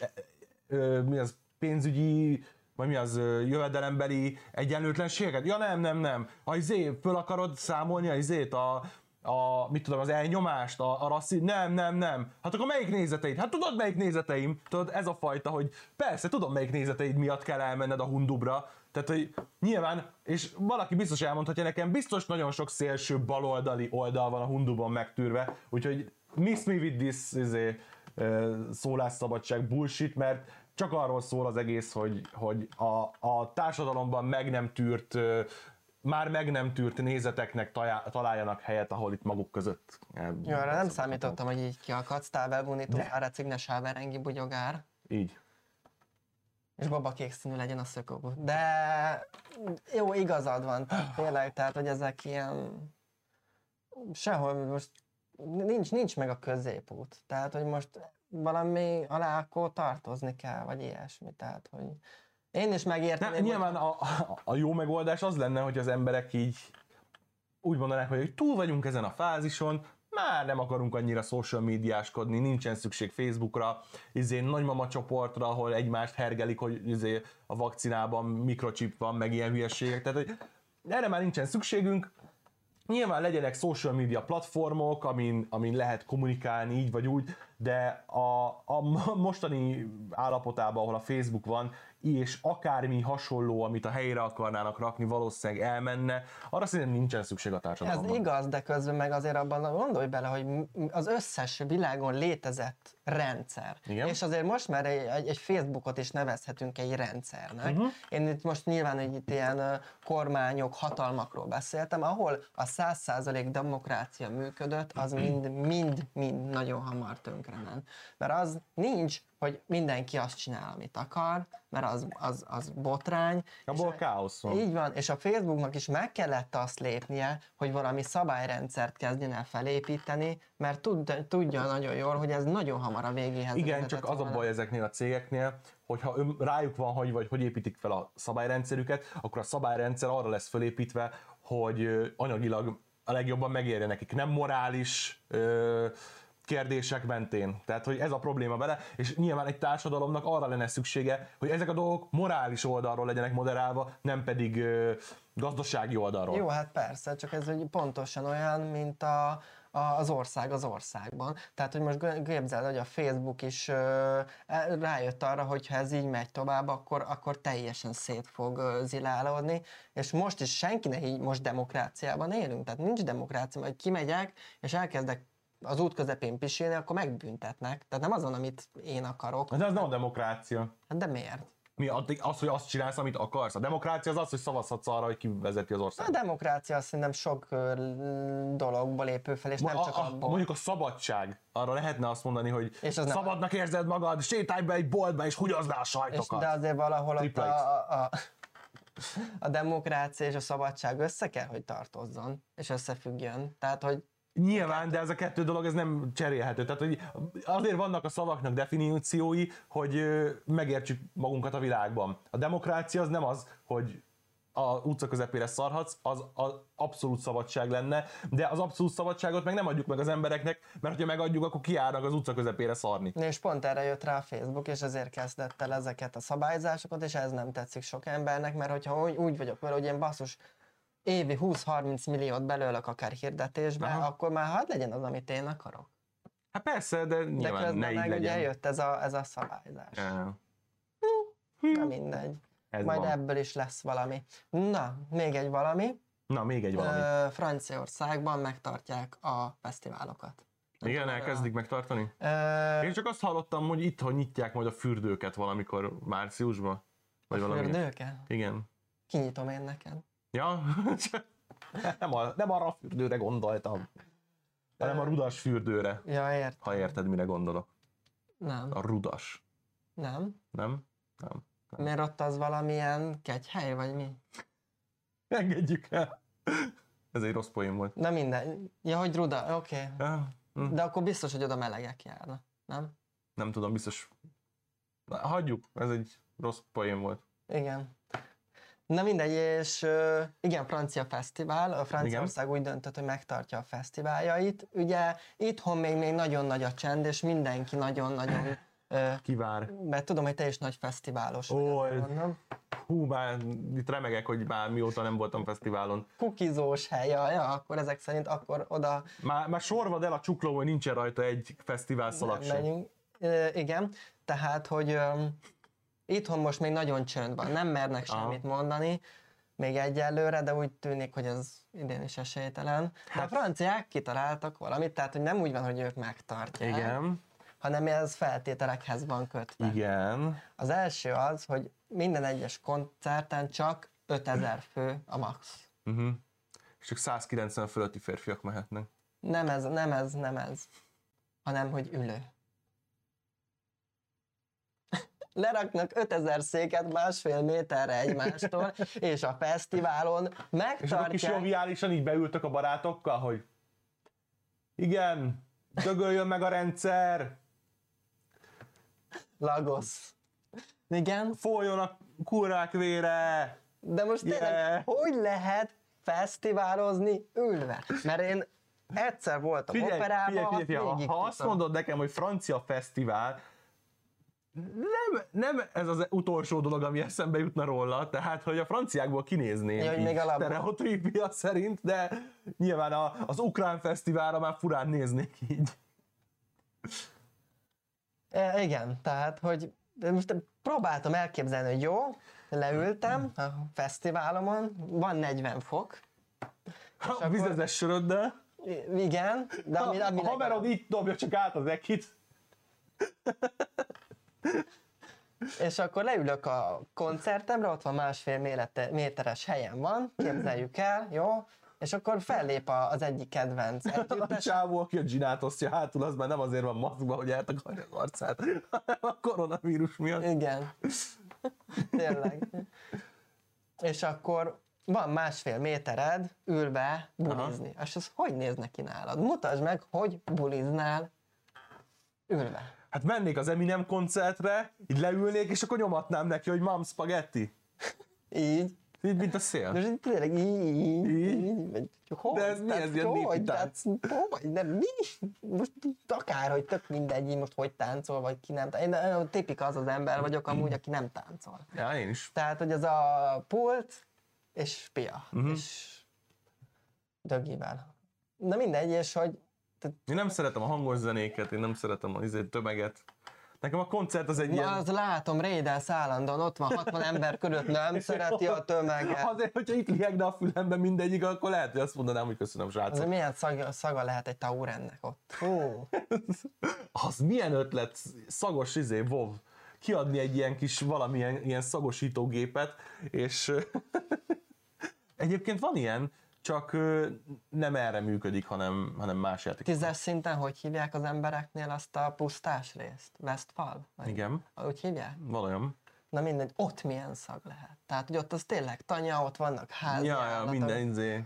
ö, mi az, pénzügyi vagy mi az jövedelembeli egyenlőtlenséget? Ja nem, nem, nem. A izé, föl akarod számolni a izét, a, a, mit tudom, az elnyomást, a, a rasszizm, nem, nem, nem. Hát akkor melyik nézeteid? Hát tudod melyik nézeteim? Tudod, ez a fajta, hogy persze, tudom melyik nézeteid miatt kell elmenned a hundubra. Tehát, hogy nyilván, és valaki biztos elmondhatja nekem, biztos nagyon sok szélső baloldali oldal van a hundubon megtűrve, úgyhogy miss me with this izé, szólásszabadság bullshit, mert csak arról szól az egész, hogy, hogy a, a társadalomban meg nem tűrt már meg nem tűrt nézeteknek találjanak helyet, ahol itt maguk között. Jó, arra nem számítottam, hogy így kiakadsz, távelvonító, arra cigne sáverengi bugyogár, Így. és babakék színű legyen a szökogú. De jó, igazad van, tényleg, tehát, hogy ezek ilyen sehol most nincs, nincs meg a középút. Tehát, hogy most valami alá akkor tartozni kell, vagy ilyesmi. Tehát, hogy én is megértem. Nem, nyilván a, a, a jó megoldás az lenne, hogy az emberek így úgy mondanák, hogy túl vagyunk ezen a fázison, már nem akarunk annyira social médiáskodni, nincsen szükség Facebookra, izé nagymama csoportra, ahol egymást hergelik, hogy izé a vakcinában mikrochip van, meg ilyen hülyeségek, tehát hogy erre már nincsen szükségünk, Nyilván legyenek social media platformok, amin, amin lehet kommunikálni így vagy úgy, de a, a mostani állapotában, ahol a Facebook van, és akármi hasonló, amit a helyre akarnának rakni, valószínűleg elmenne, arra szerintem nincsen szükség a Ez társadalomban. igaz, de közben meg azért abban gondolj bele, hogy az összes világon létezett rendszer. Igen. És azért most már egy, egy, Facebookot is nevezhetünk egy rendszernek. Uh-huh. Én itt most nyilván egy itt ilyen kormányok, hatalmakról beszéltem, ahol a 100% demokrácia működött, az mind, mind, mind nagyon hamar tönkre tönkrement. Mert az nincs, hogy mindenki azt csinál, amit akar, mert az, az, az botrány. Abból káosz van. így van, és a Facebooknak is meg kellett azt lépnie, hogy valami szabályrendszert kezdjen el felépíteni, mert tud, tudja nagyon jól, hogy ez nagyon hamar a végéhez Igen, csak az a volna. baj ezeknél a cégeknél, hogyha ön, rájuk van hagyva, vagy hogy építik fel a szabályrendszerüket, akkor a szabályrendszer arra lesz fölépítve, hogy anyagilag a legjobban megérje nekik. Nem morális ö, kérdések mentén. Tehát, hogy ez a probléma vele, és nyilván egy társadalomnak arra lenne szüksége, hogy ezek a dolgok morális oldalról legyenek moderálva, nem pedig ö, gazdasági oldalról. Jó, hát persze, csak ez egy pontosan olyan, mint a, az ország az országban. Tehát, hogy most képzeld, hogy a Facebook is ö, e- rájött arra, hogy ha ez így megy tovább, akkor, akkor teljesen szét fog ö, zilálódni, és most is senki ne így, most demokráciában élünk, tehát nincs demokrácia, hogy kimegyek, és elkezdek az út közepén pisilni, akkor megbüntetnek. Tehát nem azon, amit én akarok. De ez nem a demokrácia. Hát De miért? Mi az, hogy azt csinálsz, amit akarsz. A demokrácia az az, hogy szavazhatsz arra, hogy ki vezeti az A országot. demokrácia azt szerintem sok dologból épül fel, és nem a, csak a, abból. mondjuk a szabadság, arra lehetne azt mondani, hogy És az nem- szabadnak érzed magad, sétálj be egy boltba és húgyazd le a És sajtokat. de azért valahol ott a, a, a, a demokrácia és a szabadság össze kell, hogy tartozzon, és összefüggjön. Tehát, hogy Nyilván, de ez a kettő dolog ez nem cserélhető. Tehát hogy azért vannak a szavaknak definíciói, hogy megértsük magunkat a világban. A demokrácia az nem az, hogy a utca közepére szarhatsz, az, az abszolút szabadság lenne, de az abszolút szabadságot meg nem adjuk meg az embereknek, mert hogyha megadjuk, akkor kiárnak az utca közepére szarni. és pont erre jött rá a Facebook, és ezért kezdett el ezeket a szabályzásokat, és ez nem tetszik sok embernek, mert hogyha úgy, úgy vagyok vele, hogy én basszus, évi 20-30 milliót belőlök akár hirdetésbe, Aha. akkor már hadd legyen az, amit én akarok. Hát persze, de De nyilván közben ne így meg ugye legyen. jött ez a, ez a szabályzás. Ja, Na mindegy. Ez Majd van. ebből is lesz valami. Na, még egy valami. Na, még egy valami. Ö, Franciaországban megtartják a fesztiválokat. Nem Igen, elkezdik megtartani? Ö, Én csak azt hallottam, hogy itthon nyitják majd a fürdőket valamikor márciusban. Vagy valami. fürdőke? Igen. Kinyitom én neked. Ja, nem, a, nem arra a fürdőre gondoltam, hanem a rudas fürdőre, Ja, ért. ha érted, mire gondolok. Nem. A rudas, Nem. nem? Nem. Mert ott az valamilyen kegyhely, vagy mi? Engedjük el. Ez egy rossz poén volt. Na minden. Ja, hogy ruda, oké. Okay. Ja, hm, De akkor biztos, hogy oda melegek járnak, nem? nem tudom, biztos. Na, hagyjuk, ez egy rossz poén volt. Igen. Na mindegy, és igen, francia fesztivál, a Franciaország úgy döntött, hogy megtartja a fesztiváljait. Ugye itthon még, még nagyon nagy a csend, és mindenki nagyon-nagyon, Kivár. mert tudom, hogy te is nagy fesztiválos vagy, Ó, mondom. Hú, már itt remegek, hogy már mióta nem voltam fesztiválon. Kukizós hely, ja, ja, akkor ezek szerint akkor oda Már, már sorvad el a csukló, hogy nincsen rajta egy fesztivál szalag sem. igen, tehát, hogy itthon most még nagyon csönd van, nem mernek Aha. semmit mondani, még egyelőre, de úgy tűnik, hogy ez idén is esélytelen. De Hát- a franciák kitaláltak valamit, tehát hogy nem úgy van, hogy ők megtartják, Igen, hanem ez feltételekhez van kötve. igen. Az első az, hogy minden egyes koncerten csak 5000 fő a max. Uh-huh. És csak 190 fölötti férfiak mehetnek. Nem ez, nem ez, nem ez, hanem hogy ülő. Leraknak 5000 széket másfél méterre egymástól, és a fesztiválon És akkor megtartják. joviálisan így beültök a barátokkal, hogy igen, dögöljön meg a rendszer, Lagos. Igen, folyjon a kurák vére. de most tényleg, Yeah. hogy lehet fesztiválozni ülve? Mert én egyszer voltam Figyelj, operában, figyelj, figyelj, figyelj, ha, ha azt mondod nekem, hogy francia fesztivál, nem, nem ez az utolsó dolog, ami eszembe jutna róla, tehát, hogy a franciákból kinézném Ja, még sztereotípia szerint, de nyilván a, az ukrán fesztiválra már furán néznék így. E, igen, tehát, hogy most próbáltam elképzelni, hogy jó, leültem a fesztiválomon, van 40 fok, A akkor- vizezes söröddel. Igen, de ami, ami a haverod így dobja csak át az ekit. És akkor leülök a koncertemre, ott van másfél mérete, méteres helyen van, képzeljük el, jó? És akkor fellép a- az egyik kedvenc A együttes, csávó, aki a ginát osztja hátul, az már nem azért van maszkba, hogy eltakarja az arcát, hanem a koronavírus miatt. Igen. Tényleg. És akkor van másfél métered ülve bulizni. És az hogy néz neki nálad? Mutasd meg, hogy buliznál ülve. Hát mennék az Eminem koncertre, így leülnék, és akkor nyomatnám neki, hogy mam spaghetti. Így. Így, mint a szél. De így tényleg így, így, Így? így vagy hogy? De ez mi? Ez ilyen hogy? tánc? De mi? Most akár, hogy tök mindegy, most hogy táncol, vagy ki nem táncol. Én a tipika az az ember vagyok amúgy, aki nem táncol. Ja, én is. Tehát, hogy ez a pult és pia, uh-huh. és dögivel. Na mindegy, és hogy Én nem szeretem a hangos zenéket, én nem szeretem a izé, tömeget. Nekem a koncert az egy Ma ilyen... az látom, rédelsz állandóan, ott van 60 ember körött, nem szereti a tömeget. Azért, hogyha itt lihegne a fülemben mindegyik, akkor lehet, hogy azt mondanám, hogy köszönöm, srácok. milyen szaga, szaga lehet egy taurennek ott? Hú. Az milyen ötlet, szagos izé, vov, kiadni egy ilyen kis valamilyen ilyen szagosítógépet, és egyébként van ilyen, csak nem erre működik, hanem, hanem más játék. Tízes szinten hogy hívják az embereknél azt a pusztás részt? Westfall? Vagy Igen, Úgy hívják? olyan. Na mindegy, ott milyen szag lehet. Tehát, hogy ott az tényleg tanya, ott vannak házi Ja, ja, minden izé.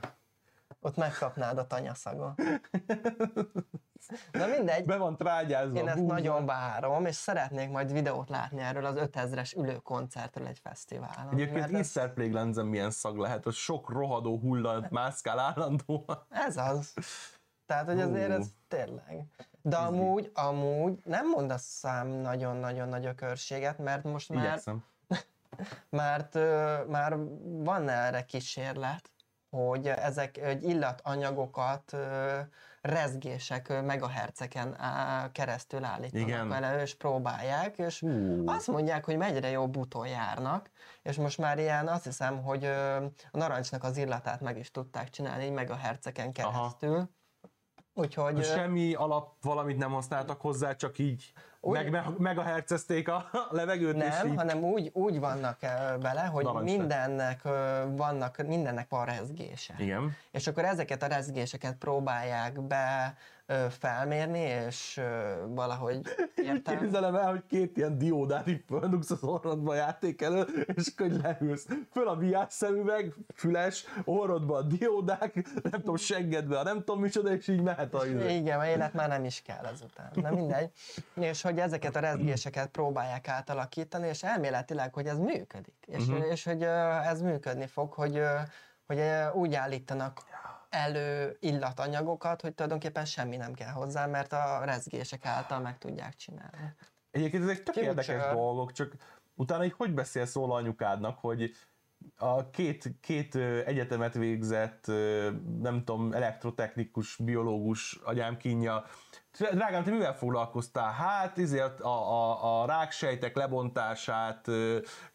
Ott megkapnád a tanyaszagot. Na mindegy, Be van trágyázva. én ezt húzva. nagyon várom, és szeretnék majd videót látni erről az 5000-es ülőkoncertről egy fesztiválon. Egyébként Easter Plague Lenzen milyen szag lehet, hogy sok rohadó hullant mászkál állandóan. ez az. Tehát, hogy azért ez tényleg. De amúgy, amúgy nem mondasz szám nagyon-nagyon nagy ökörséget, mert most már Igyekszem. mert már van erre kísérlet, hogy ezek egy illatanyagokat rezgések megaherceken keresztül állítanak Igen. vele, és próbálják, és Hú. azt mondják, hogy egyre jobb úton járnak, és most már ilyen, azt hiszem, hogy a narancsnak az illatát meg is tudták csinálni, így megaherceken Aha. Úgyhogy ö, Semmi alap valamit nem használtak hozzá, csak így Úgy- meg, meg, megahercezték a levegőt, Nem, így... hanem úgy, úgy vannak vele, hogy Narancsra. mindennek, vannak, mindennek van rezgése. Igen. És akkor ezeket a rezgéseket próbálják be felmérni, és valahogy értem. Képzelem el, hogy két ilyen diódát így földugsz az orrodba a játék elő, és így leülsz. Föl a viás szemüveg, füles, orrodba a diódák, nem tudom, seggedbe a nem tudom micsoda, és így mehet a izé. Igen, a élet már nem is kell ezután. Na mindegy. És hogy ezeket a rezgéseket próbálják átalakítani, és elméletileg, hogy ez működik. És, uh-huh. és hogy ez működni fog, hogy, hogy úgy állítanak elő illatanyagokat, hogy tulajdonképpen semmi nem kell hozzá, mert a rezgések által meg tudják csinálni. Egyébként ezek tök Ki érdekes dolgok, csak utána így hogy beszélsz róla anyukádnak, hogy a két, két egyetemet végzett, nem tudom, elektrotechnikus, biológus agyám kínja. Drágám, te mivel foglalkoztál? Hát ezért a, a, a ráksejtek lebontását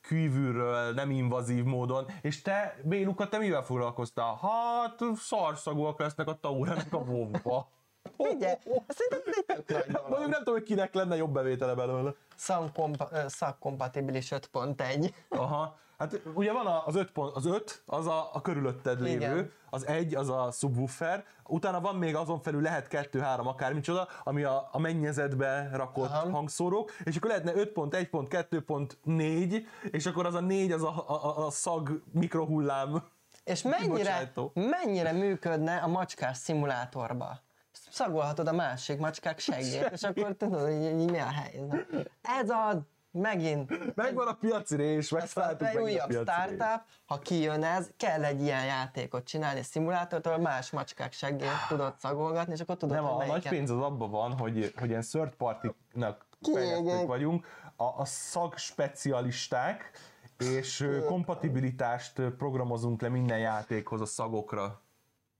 kívülről, nem invazív módon, és te, Béluka, te mivel foglalkoztál? Hát szarszagúak lesznek a taurenek a vovba. Ugye? Szerintem Mondjuk nem tudom, hogy kinek lenne jobb bevétele belőle. Szakkompa- ö, Szakkompatibilis 5.1. Aha. Hát ugye van a- az 5 pont, az 5, az a, a körülötted lévő, Igen. az 1, az a subwoofer, utána van még azon felül lehet 2, 3, akármicsoda, ami a, a mennyezetbe rakott Aha. hangszórók, és akkor lehetne 5.1.2.4, és akkor az a 4, az a, a, a szag mikrohullám. És mennyire, mennyire működne a macskás szimulátorba? Szagolhatod a másik macskák seggét, és akkor tudod, hogy mi a helyzet. Ez az, megint, Megvan a piaci rés, egy meg a újabb piaci rés. startup, ha kijön ez, kell egy ilyen játékot csinálni, szimulátort, ahol más macskák seggét tudod szagolgatni, és akkor tudod, Nem, a, hogy a nagy pénz az abban van, hogy, hogy ilyen third party-nak fejlesztők vagyunk, a, a szag specialisták, és kompatibilitást programozunk le minden játékhoz a szagokra.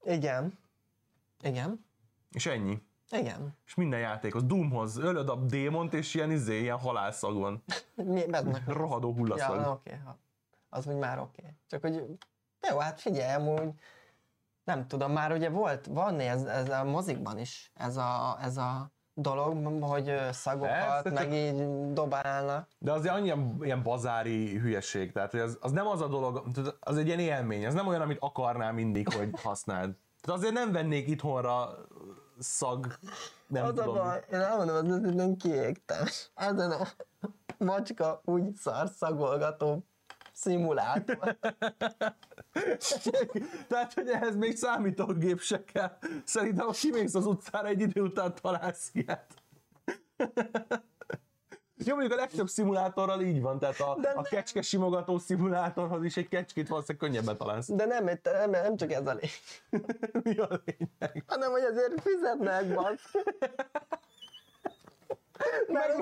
Igen. Igen. És ennyi. Igen. És minden játékhoz. Doomhoz ölöd a démont, és ilyen izé, ilyen halálszag van. Mi, beznek. Rohadó Ja, hullaszag. na, oké, ha. az úgy már oké. Csak hogy, jó, hát figyelj, amúgy, nem tudom, már ugye volt, van ez, ez a mozikban is, ez a, ez a dolog, hogy szagokat, Persze, meg így dobálnak. De azért annyi ilyen, ilyen bazári hülyeség, tehát hogy az, az nem az a dolog, az egy ilyen élmény, az nem olyan, amit akarnál mindig, hogy használd. Tehát azért nem vennék itthonra szag, nem Az a tudom. baj, én elmondom, az nem kiégtem. Ezen a macska úgy szar szagolgató szimulátor. Tehát, hogy ehhez még számítógép se kell. Szerintem, ha kimész az utcára, egy idő után találsz ilyet. Jó, mondjuk a legtöbb szimulátorral így van, tehát a, De a kecske simogató szimulátorhoz is egy kecskét valószínűleg könnyebben találsz. De nem, nem, nem csak ez a lényeg, Mi a lényeg? hanem hogy azért fizetnek, basz. Mert,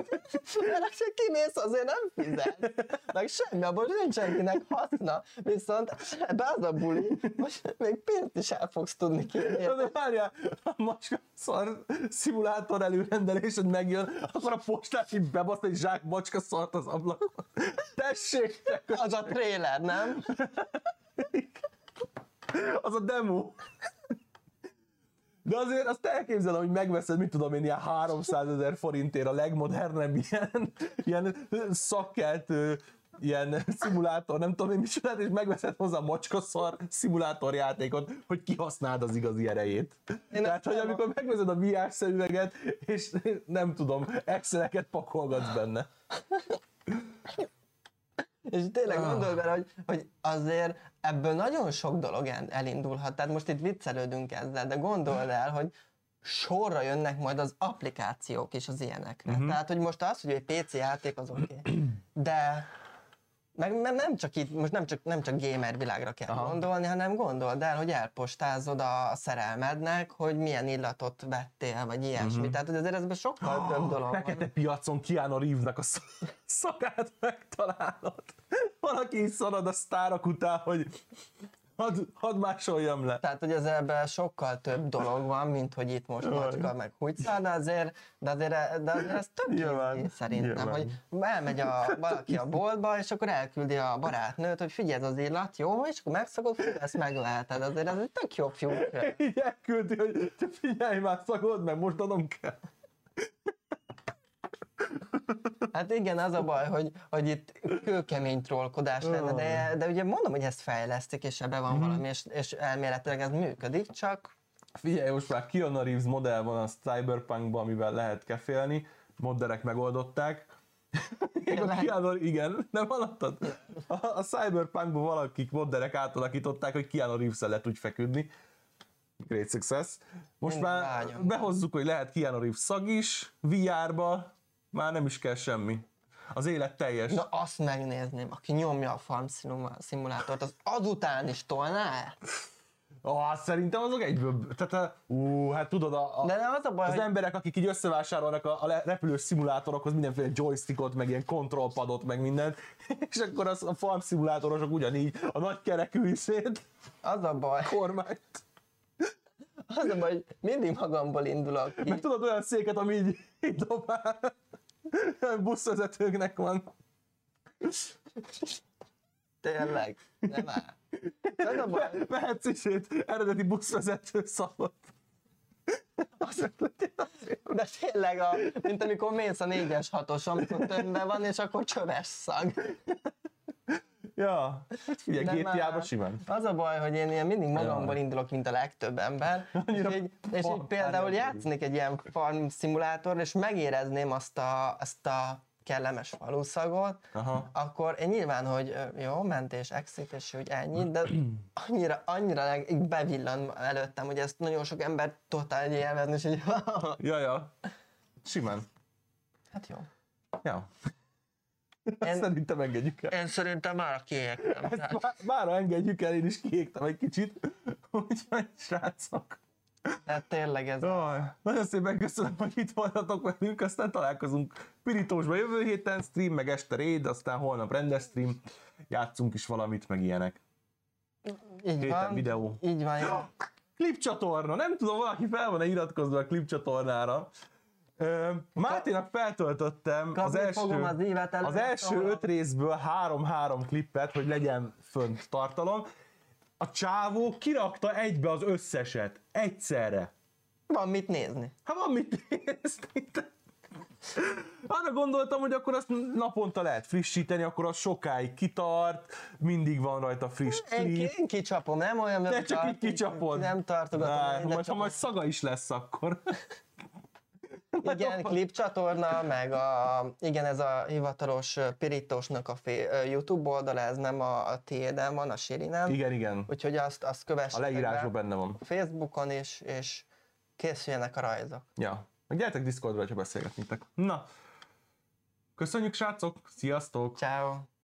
mert se kimész, azért nem fizet. Meg semmi, abból nincs senkinek haszna. Viszont ebbe az a buli, most még pénzt is el fogsz tudni kérni. De várjál, a macska szar szimulátor előrendelésed megjön, akkor a postás így bebasz egy zsák macska szart az ablakon. Tessék, te Az a trailer, nem? az a demo. De azért azt elképzelem, hogy megveszed, mit tudom én, ilyen 300 ezer forintért a legmodernebb ilyen, ilyen szakkelt ilyen szimulátor, nem tudom én micsodát, és megveszed hozzá a macskaszar szimulátor játékot, hogy kihasználd az igazi erejét. Én Tehát, hogy amikor megveszed a VR szemüveget, és nem tudom, Exceleket pakolgatsz benne. És tényleg gondolj bele, hogy, hogy azért ebből nagyon sok dolog el- elindulhat. Tehát most itt viccelődünk ezzel, de gondold el, hogy sorra jönnek majd az applikációk is az ilyenekre. Uh-huh. Tehát, hogy most az, hogy egy PC játék az oké, okay. de meg nem, nem csak itt, most nem csak, nem csak gamer világra kell Aha. Gondolni, hanem gondold el, hogy elpostázod a szerelmednek, hogy milyen illatot vettél, vagy ilyesmi. Uh-huh. Tehát, hogy azért ezben sokkal több dolog van. Fekete piacon Keanu Reevesnek a sz- szakát megtalálod. Valaki is szarad a sztárok után, hogy hadd had másoljam le. Tehát, hogy ez ebben sokkal több dolog van, mint hogy itt most macska meg húgyszál, de azért, de azért, de azért ez tök Nyilván, szerintem, nyilván. hogy elmegy a, valaki a boltba, és akkor elküldi a barátnőt, hogy figyelj az illat, jó, és akkor megszokod, fú, ezt megleheted, azért ez egy tök jó fiú. Így elküldi, hogy te figyelj már, szagod meg, most adom kell. Hát igen, az a baj, hogy, hogy itt kőkemény trollkodás lenne, de, de ugye mondom, hogy ezt fejlesztik, és ebben van valami, és, és elméletileg ez működik, csak Figyelj, most már Keanu Reeves modell van a Cyberpunkban, amivel lehet kefélni, modderek megoldották. Igen, Tényleg? Keanu, igen, nem hallottad? A, a Cyberpunkban valakik modderek átalakították, hogy Keanu reeves le tudj feküdni. Great success. Most Én már vágyom. behozzuk, hogy lehet Keanu Reeves szag is, VR-ba, már nem is kell semmi. Az élet teljes. na azt megnézném, aki nyomja a farm szimulátort, az azután is tolná el? Ah, szerintem azok egyből, tehát a, ú, hát tudod, a, a, De nem az a baj, az hogy emberek, akik így összevásárolnak a, a repülős szimulátorokhoz mindenféle joystickot, meg ilyen kontrollpadot, meg mindent, és akkor az, a farm szimulátorosok ugyanígy a nagy kerekű izét, az a baj, kormányt, az a baj, mindig magamból indulok meg ki. tudod olyan széket, ami így, így dobál, buszvezetőknek van. Tényleg, nem áll. Az a baj, Vehetsz isét, eredeti buszvezető szavot. Az de tényleg, a, mint amikor mész a 4-es 6-os, amikor többben van, és akkor csöves szag. Ja, hát figyelj, áll. simán. Az a baj, hogy én ilyen mindig magamból indulok, mint a legtöbb ember, és Annyira így, és így például játszanék egy ilyen farm szimulátor, és megérezném azt a, azt a kellemes faluszagot, Aha. akkor én nyilván, hogy jó, mentés, exit, és hogy ennyi, de annyira, annyira bevillan előttem, hogy ezt nagyon sok ember totál élvezni, és így, Ja, ja. Simán. hát jó. Ja. Én- Szerintem engedjük el. Én szerintem már kiégtem. Ezt Tehát, má- mára engedjük el, én is kiégtem egy kicsit. Úgyhogy srácok. tehát tényleg ez... Jaj, nagyon szépen köszönöm, hogy itt voltatok velünk, aztán találkozunk Pirítósban jövő héten, stream, meg este raid, aztán holnap rendes stream, játszunk is valamit, meg ilyenek. Így Héten van, videó. így van, jó. Klip csatorna, nem tudom, valaki fel van-e iratkozva a klip csatornára. Ö, Máténak feltöltöttem az Kapni első, fogom az évet előtt, az első öt részből három-három klippet, hogy legyen fönt tartalom. A csávó kirakta egybe az összeset, egyszerre. Van mit nézni. Hát van mit nézni. Arra gondoltam, hogy akkor azt naponta lehet frissíteni, akkor az sokáig kitart, mindig van rajta friss Én, klip. én kicsapom, nem olyan, hogy csak így kicsapod. Nem tartogatom. Én nem majd, ha majd szaga is lesz akkor. Igen, klipcsatorna, meg a, igen, ez a hivatalos Pirítósnak a fé, ö, YouTube oldala, ez nem a, a tiéden van, a Sirinen. Igen, igen. Úgyhogy azt, azt A kövessetek leírásban be benne van. Facebookon is, és készüljenek a rajzok. Ja. Meg gyertek Discordra, ha beszélgetnétek. Na. Köszönjük, srácok! Sziasztok! Ciao.